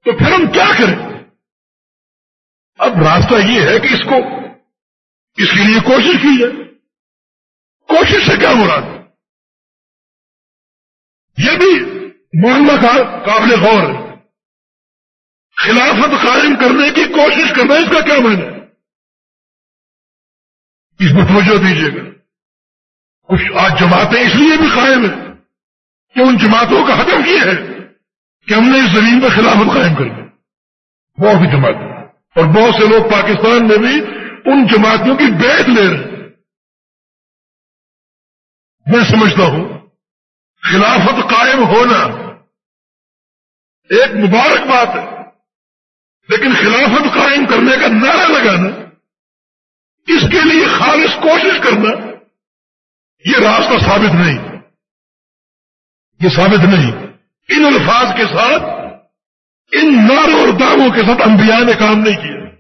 تو پھر ہم کیا کریں؟ اب راستہ یہ ہے کہ اس کو اس کے لیے کوشش کی جائے۔ کوشش سے کیا مراد؟ یہ بھی معاملہ کا قابل غور ہے۔ خلافت قائم کرنے کی کوشش کرنا اس کا کیا معنی اس میں توجہ دیجیے گا۔ کچھ آج جماعتیں اس لیے بھی قائم ہیں کہ ان جماعتوں کا ہدف یہ ہے کہ ہم نے اس زمین پر خلافت قائم کر دی۔ بہت سی جماعتیں۔ اور بہت سے لوگ پاکستان میں بھی ان جماعتوں کی بیٹ لے رہے ہیں۔ میں سمجھتا ہوں، خلافت قائم ہونا ایک مبارک بات ہے۔ لیکن خلافت قائم کرنے کا نعرہ لگانا، اس کے لیے خالص کوشش کرنا، یہ راستہ ثابت نہیں۔ یہ ثابت نہیں۔ ان الفاظ کے ساتھ، ان نعروں اور دعووں کے ساتھ انبیاء نے کام نہیں کیا،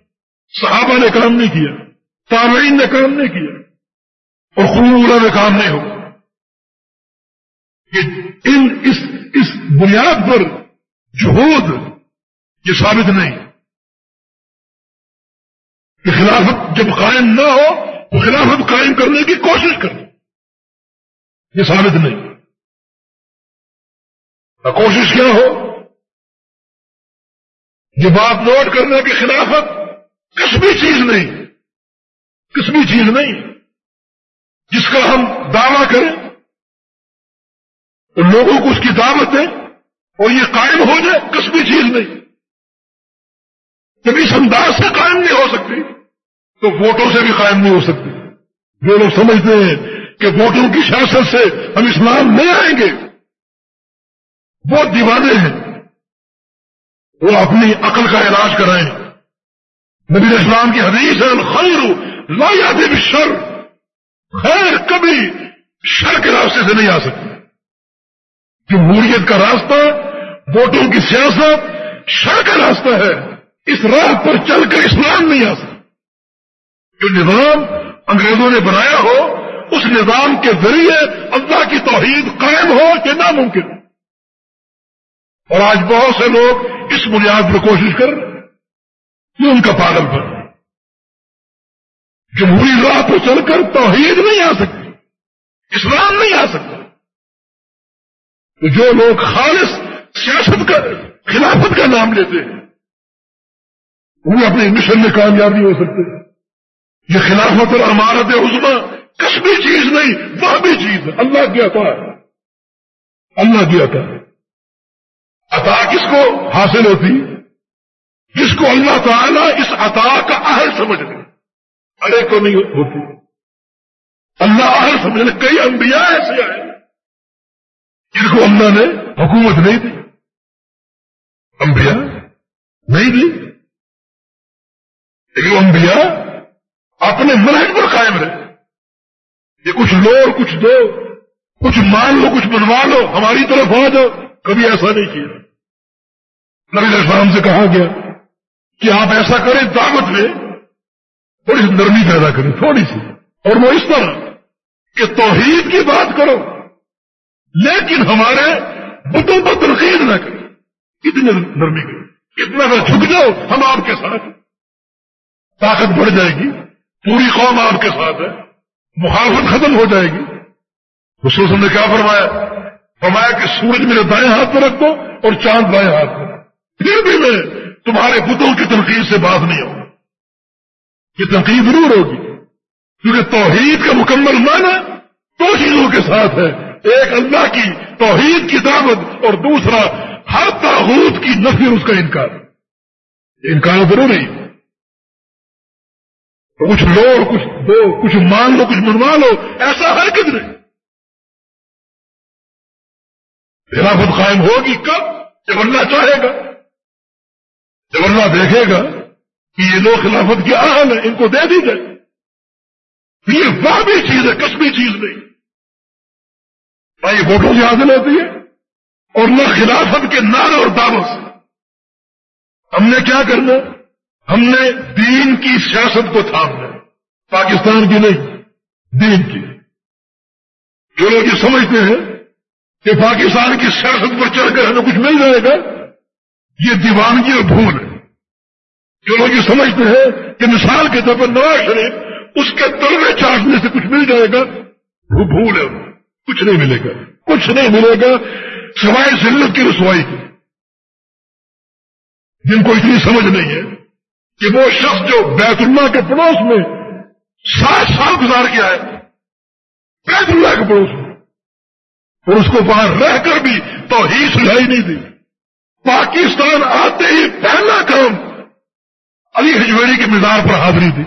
صحابہ نے کام نہیں کیا، تابعین نے کام نہیں کیا، اور خون نے کام نہیں ہوا ان اس اس بنیاد پر جہود یہ ثابت نہیں۔ کہ خلافت جب قائم نہ ہو تو خلافت قائم کرنے کی کوشش کرے یہ ثابت نہیں۔ کوشش کیا ہو؟ یہ بات نوٹ کرنے کی خلافت کس بھی چیز نہیں، کس بھی چیز نہیں، جس کا ہم دعوی کریں تو لوگوں کو اس کی دعوت دیں، اور یہ قائم ہو جائے، کس بھی چیز نہیں۔ جب اس انداز سے قائم نہیں ہو سکتی تو ووٹوں سے بھی قائم نہیں ہو سکتی جو لوگ سمجھتے ہیں کہ ووٹوں کی سیاست سے ہم اسلام نہیں آئیں گے، وہ دیوانے ہیں۔ وہ اپنی عقل کا علاج کرائیں نبی اسلام کی حدیث ہے خیر لا یادی شر خیر کبھی شر کے راستے سے نہیں آ سکتی۔ جمہوریت کا راستہ، ووٹوں کی سیاست شر کا راستہ ہے۔ اس راہ پر چل کر اسلام نہیں آ سکتا۔ جو نظام انگریزوں نے بنایا ہو، اس نظام کے ذریعے اللہ کی توحید قائم ہو کہ ناممکن اور آج بہت سے لوگ اس بنیاد پر کوشش کر یہ ان کا پاگل پر جمہوری راہ پہ چل کر توحید نہیں آ سکتی، اسلام نہیں آ سکتا۔ تو جو لوگ خالص سیاست کا، خلافت کا نام لیتے ہیں، وہ اپنے مشن میں کامیاب نہیں ہو سکتے یہ خلافت اور عمارت عزما کشمی چیز نہیں وہ بھی چیز ہے۔ اللہ کی عطا ہے۔ اللہ کی عطا عطا کس کو حاصل ہوتی؟ جس کو اللہ تعالیٰ اس عطا کا اہل سمجھ لے۔ ارے کو نہیں ہوتی۔ اللہ اہل سمجھ لے، کئی انبیاء ایسے آئے جن کو اللہ نے حکومت نہیں دی۔ انبیاء نہیں دی۔ لیکن انبیاء اپنے منہج پر قائم رہے۔ یہ کچھ لو اور کچھ دو کچھ مان لو کچھ بنوا لو، ہماری طرف آ جاؤ۔ کبھی ایسا نہیں کیا۔ نبی السلام سے کہا گیا کہ آپ ایسا کریں، دعوت میں تھوڑی سی نرمی پیدا کریں، تھوڑی سی۔ اور وہ اس طرح کہ توحید کی بات کرو، لیکن ہمارے بتوں پر تنقید نہ کریں۔ کتنی نرمی کریں۔ کتنا میں جھک جاؤ، ہم آپ کے ساتھ طاقت بڑھ جائے گی۔ پوری قوم آپ کے ساتھ ہے۔ مخالفت ختم ہو جائے گی۔ حسوس نے کیا فرمایا؟ فرمایا کہ سورج میرے دائیں ہاتھ میں رکھ دو اور چاند بائیں ہاتھ میں پھر بھی میں تمہارے بتوں کی تنقید سے بات نہیں ہوں۔ یہ تنقید ضرور ہوگی۔ کیونکہ توحید کا مکمل معنی دو چیزوں کے ساتھ ہے۔ ایک اللہ کی توحید کی دعوت اور دوسرا ہر تاحود کی نفی اس کا انکار۔ انکار ضروری ہے۔ تو کچھ لو اور کچھ دو کچھ مان لو، کچھ منوا لو، ایسا ہے۔ نہیں خلافت قائم ہوگی کب؟ جب اللہ چاہے گا۔ جب اللہ دیکھے گا کہ یہ لوگ خلافت کی آہن ہے ان کو دے دی جائے۔ یہ وہ بھی چیز ہے، کسبی چیز نہیں۔ نہ یہ ووٹوں سے حاصل ہوتی ہے؟ اور نہ خلافت کے نعرے اور دعوت سے۔ ہم نے کیا کرنا؟ ہم نے دین کی سیاست کو تھامنا پاکستان کی نہیں، دین کی۔ جو لوگ یہ سمجھتے ہیں کہ پاکستان کی سیاست پر چڑھ کر ہمیں کچھ مل جائے گا، یہ دیوانگی اور بھول ہے۔ جو لوگ یہ سمجھتے ہیں کہ مثال کے طور پر نواز شریف اس کے تلوے چاٹنے سے کچھ مل جائے گا، وہ بھول ہے۔ کچھ نہیں ملے گا۔ کچھ نہیں ملے گا۔ سوائے ذلت کی رسوائی کی۔ جن کو اتنی سمجھ نہیں ہے کہ وہ شخص جو بیت اللہ کے پڑوس میں سات سال گزار کے آئے، بیت اللہ کے پڑوس میں، اور اس کو باہر رہ کر بھی تو ہی سلائی نہیں دی۔ پاکستان آتے ہی پہلا کام علی ہجویری کے مزار پر حاضری دی۔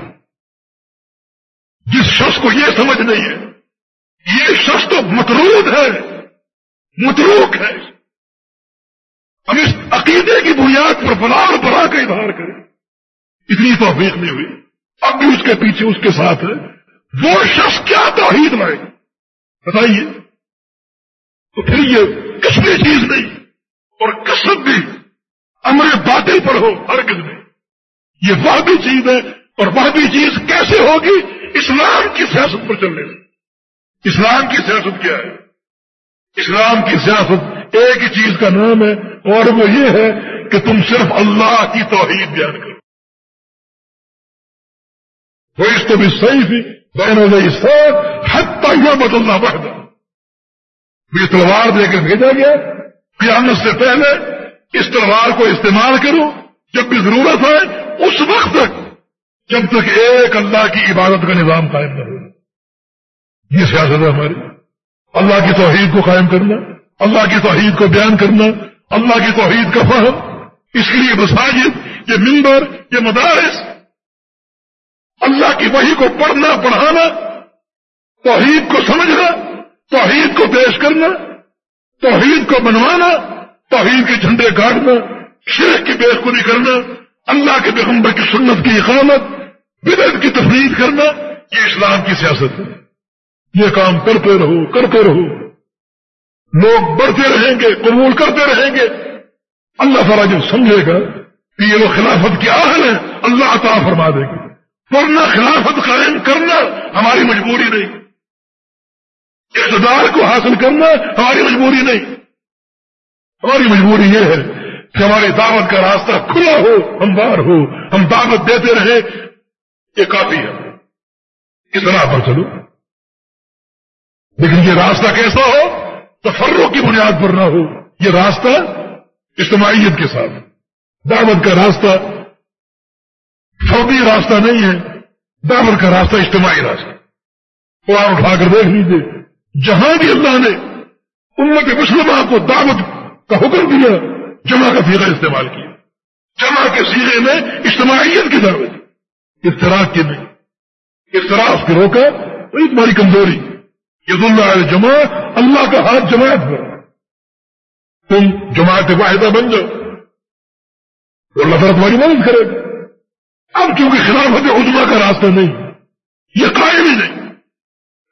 جس شخص کو یہ سمجھ نہیں ہے، یہ شخص تو مترود ہے، متروک ہے۔ ہم اس عقیدے کی بنیاد پر بلا اور بڑا کا اظہار کریں۔ اتنی توفیق نہیں ہوئی۔ اب بھی اس کے پیچھے اس کے ساتھ ہے۔ وہ شخص کیا توحید لائے بتائیے۔ تو پھر یہ کشمی چیز نہیں اور کسب بھی امر باطل پر ہو ہر کس میں یہ وہ بھی چیز ہے اور وہ بھی چیز کیسے ہوگی؟ اسلام کی سیاست پر چلنے سے اسلام کی سیاست کیا ہے؟ اسلام کی سیاست ایک ہی چیز کا نام ہے اور وہ یہ ہے کہ تم صرف اللہ کی توحید بیان کرو۔ وہ اس کو بھی صحیح تھی بہن سب حد یہ بدلنا پڑتا یہ تلوار دے کے بھیجا گیا قیامت سے پہلے اس تلوار کو استعمال کرو جب بھی ضرورت ہے اس وقت تک، جب تک ایک اللہ کی عبادت کا نظام قائم نہ ہو۔ یہ سیاست ہے ہماری۔ اللہ کی توحید کو قائم کرنا، اللہ کی توحید کو بیان کرنا، اللہ کی توحید کا فہم۔ اس کے لیے مساجد، یہ ممبر یہ مدارس اللہ کی وحی کو پڑھنا، پڑھانا، توحید کو سمجھنا، توحید کو پیش کرنا، توحید کو بنوانا توحید کے جھنڈے گاڑنا شیخ کی بے کرنا، اللہ کے پیغمبر کی سنت کی اقامت بدت کی تفریح کرنا، یہ اسلام کی سیاست ہے۔ یہ کام کرتے رہو کرتے رہو۔ لوگ بڑھتے رہیں گے، قبول کرتے رہیں گے۔ اللہ تعالیٰ جو سمجھے گا کہ یہ وہ خلافت کی آہن ہے اللہ عطا فرما دے گا۔ ورنہ خلافت قائم کرنا ہماری مجبوری نہیں۔ اقتدار کو حاصل کرنا ہماری مجبوری نہیں۔ ہماری مجبوری یہ ہے کہ ہماری دعوت کا راستہ کھلا ہو، ہموار ہو۔ ہم دعوت دیتے رہے، یہ کافی ہے۔ اس طرح پر چلو۔ لیکن یہ راستہ کیسا ہو تفروں کی بنیاد پر نہ ہو، یہ راستہ اجتماعیت کے ساتھ۔ دعوت کا راستہ فوری راستہ نہیں ہے دعوت کا راستہ اجتماعی راستہ۔ قرآن اٹھا کر دیکھ لیجیے جہاں بھی اللہ نے امت مسلمہ کو دعوت کا حکم دیا جمع کا سیرا استعمال کیا۔ جمع کے سیرے میں اجتماعیت کی ضرورت اس طرح نہیں اس طرح اس کو روکا وہی تمہاری کمزوری۔ یہ اللہ جمع اللہ کا ہاتھ جماعت ہوا تم جماعت واحدہ بن جاؤ۔ تو اللہ تعالیٰ تمہاری مدد کرے۔ گا اب چونکہ خلافت عظما کا راستہ نہیں، یہ قائم ہی نہیں۔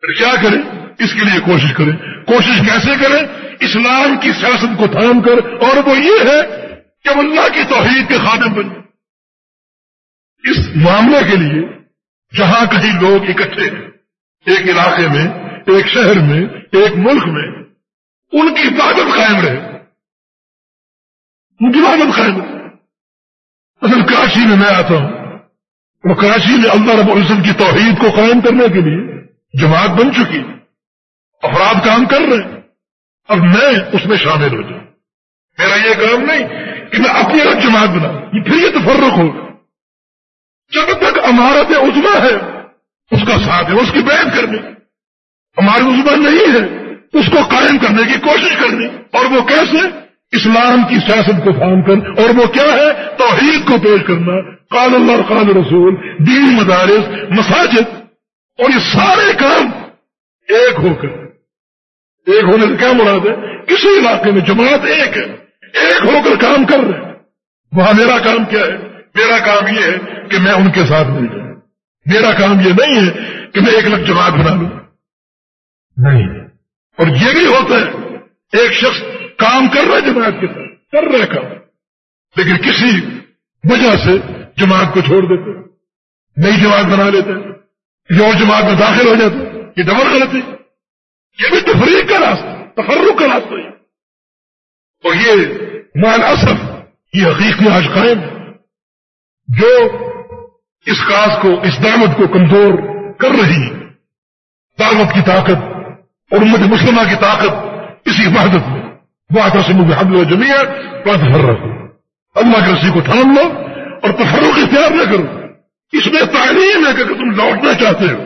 پھر کیا کریں؟ اس کے لیے کوشش کریں۔ کوشش کیسے کریں؟ اسلام کی سیاست کو تھام کر۔ اور وہ یہ ہے کہ اللہ کی توحید کے خادم بن اس معاملے کے لیے جہاں کہیں لوگ اکٹھے ہیں، ایک علاقے میں، ایک شہر میں، ایک ملک میں، ان کی عبادت قائم رہے۔ ان کی عبادت قائم رہے۔ اصل کراچی میں میں آتا ہوں۔ کراچی میں اللہ رب العزت کی توحید کو قائم کرنے کے لیے جماعت بن چکی افراد کام کر رہے ہیں۔ اب میں اس میں شامل ہو جاؤں۔ میرا یہ کام نہیں کہ میں اپنی الگ جماعت بنا یہ پھر یہ تفرق ہوگا جب تک عمارت عزما ہے، اس کا ساتھ ہے، اس کی بیعت کرنی۔ ہماری عزما نہیں ہے، اس کو قائم کرنے کی کوشش کرنی۔ اور وہ کیسے؟ اسلام کی سیاست کو فام کر اور وہ کیا ہے؟ توحید کو پیش کرنا۔ قال اللہ قال رسول دین مدارس مساجد۔ اور یہ سارے کام ایک ہو کر۔ ایک ہونے سے کیا مراد ہے؟ کسی علاقے میں جماعت ایک ہے۔ ایک ہو کر کام کر رہے ہیں۔ وہاں میرا کام کیا ہے؟ میرا کام یہ ہے کہ میں ان کے ساتھ مل جاؤں۔ میرا کام یہ نہیں ہے کہ میں ایک لگ جماعت بنا لوں۔ نہیں۔ اور یہ بھی ہوتا ہے ایک شخص کام کر رہا ہے جماعت کے ساتھ، کر رہا ہے کام۔ لیکن کسی وجہ سے جماعت کو چھوڑ دیتے نئی جماعت بنا لیتے یہ اور جماعت میں داخل ہو جاتے یہ ڈبل غلطی یہ بھی تفریح کا راستہ، تفرق کا راستہ ہے۔ اور یہ مال اصف یہ حقیقی آج قائم ہے۔ جو اس کاز کو، اس دعوت کو کمزور کر رہی ہے، دعوت کی طاقت اور امت مسلمہ کی طاقت اسی عبادت میں وہ سے مجھے حمل و جمعہ بہت تفرق اللہ کے رسی کو تھام لو اور تفرق اختیار نہ کرو۔ اس میں تعلیم ہے کہ اگر تم لوٹنا چاہتے ہو،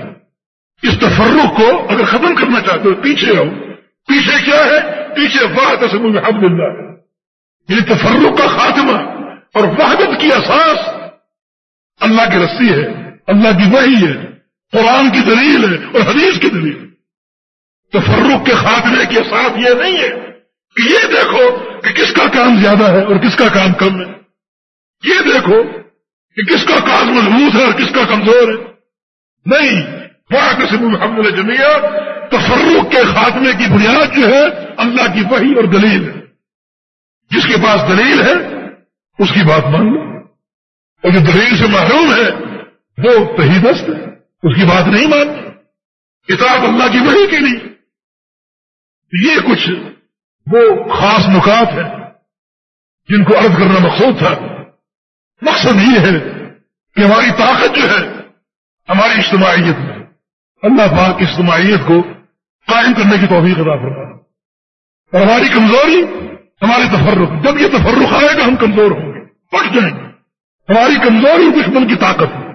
اس تفرق کو اگر ختم کرنا چاہتے ہو، پیچھے آؤ پیچھے کیا ہے؟ پیچھے واحد سے مجھے حمد اللہ یعنی تفرق کا خاتمہ اور وحدت کی اساس۔ اللہ کی رسی ہے، اللہ کی وحی ہے، قرآن کی دلیل ہے اور حدیث کی دلیل۔ تفرق کے خاتمے کے ساتھ یہ نہیں ہے۔ کہ یہ دیکھو کہ کس کا کام زیادہ ہے اور کس کا کام کم ہے۔ یہ دیکھو کہ کس کا کام مضبوط ہے اور کس کا کمزور ہے۔ نہیں، بڑا قسم محمد جمعہ تفرق کے خاتمے کی بنیاد جو ہے، اللہ کی وحی اور دلیل ہے۔ جس کے پاس دلیل ہے، اس کی بات مان لو۔ اور جو دلیل سے محروم ہے، وہ تہیدست ہے، اس کی بات نہیں مانتی کتاب اللہ کی وحی کے لیے یہ کچھ وہ خاص نکات ہیں جن کو عرض کرنا مقصود تھا۔ مقصد یہ ہے کہ ہماری طاقت جو ہے، ہماری اجتماعیت میں اللہ پاک اجتماعیت کو قائم کرنے کی توفیق ادا کرنا اور ہماری کمزوری، ہمارے تفرق، جب یہ تفرق آئے گا ہم کمزور ہوں گے پٹ جائیں گے۔ ہماری کمزوری دشمن کی طاقت ہے۔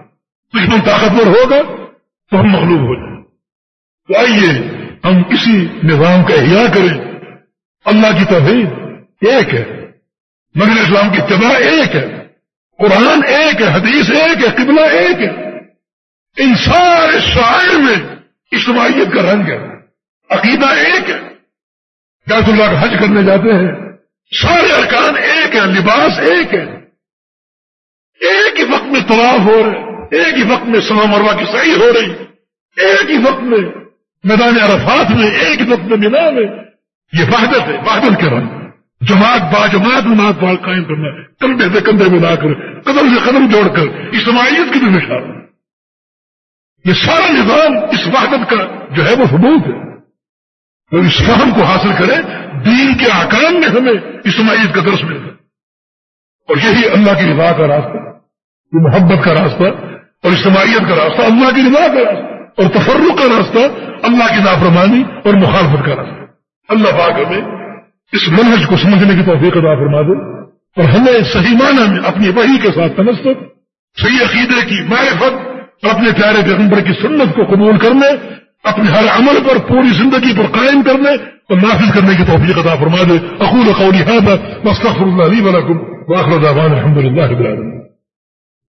دشمن طاقتور ہوگا تو ہم مغلوب ہو جائیں۔ تو آئیے ہم کسی نظام کا احیاء کریں۔ اللہ کی توحید ایک ہے، مگر اسلام کی اتباع ایک ہے، قرآن ایک ہے، حدیث ایک ہے، قبلہ ایک ہے۔ ان سارے شاعر میں اجتماعیت کا رنگ ہے، عقیدہ ایک ہے۔ بیت اللہ کا حج کرنے جاتے ہیں، سارے ارکان ایک ہیں، لباس ایک ہے ایک ہی وقت میں طواف ہو رہے ایک ہی وقت میں سما مروا کی صحیح ہو رہی، ایک ہی وقت میں میدان عرفات میں، ایک ہی وقت میں مینا میں یہ وحدت ہے، وحدت کے رنگ جماعت با جماعت، نماز پاک قائم کرنا کندھے سے کندھے ملا کر، قدم سے قدم جوڑ کر، اجتماعیت کی بھی مثال۔ یہ سارا نظام اس وحدت کا جو ہے وہ ثبوت ہے۔ وہ اسلام کو حاصل کرے، دین کے آکام میں ہمیں اسماعیت کا درس ملتا۔ اور یہی اللہ کی رضا کا راستہ، یہ محبت کا راستہ، اور اجتماعیت کا راستہ، اللہ کی رضا کا راستہ، اور تفرق کا راستہ، اللہ کی نافرمانی اور مخالفت کا راستہ۔ اللہ پاک ہمیں اس منہج کو سمجھنے کی توفیق ادا فرما دے اور ہمیں صحیح معنی میں اپنی وحی کے ساتھ تنسب صحیح عقیدے کی معرفت اور اپنے پیارے پیغمبر کی سنت کو قبول کرنے، اپنے ہر عمل پر پوری زندگی پر قائم کرنے اور نافذ کرنے کی توفیق عطا فرما دے۔ اقول قولی هذا واستغفر الله لي ولكم واخر دعوانا الحمد لله رب العالمين۔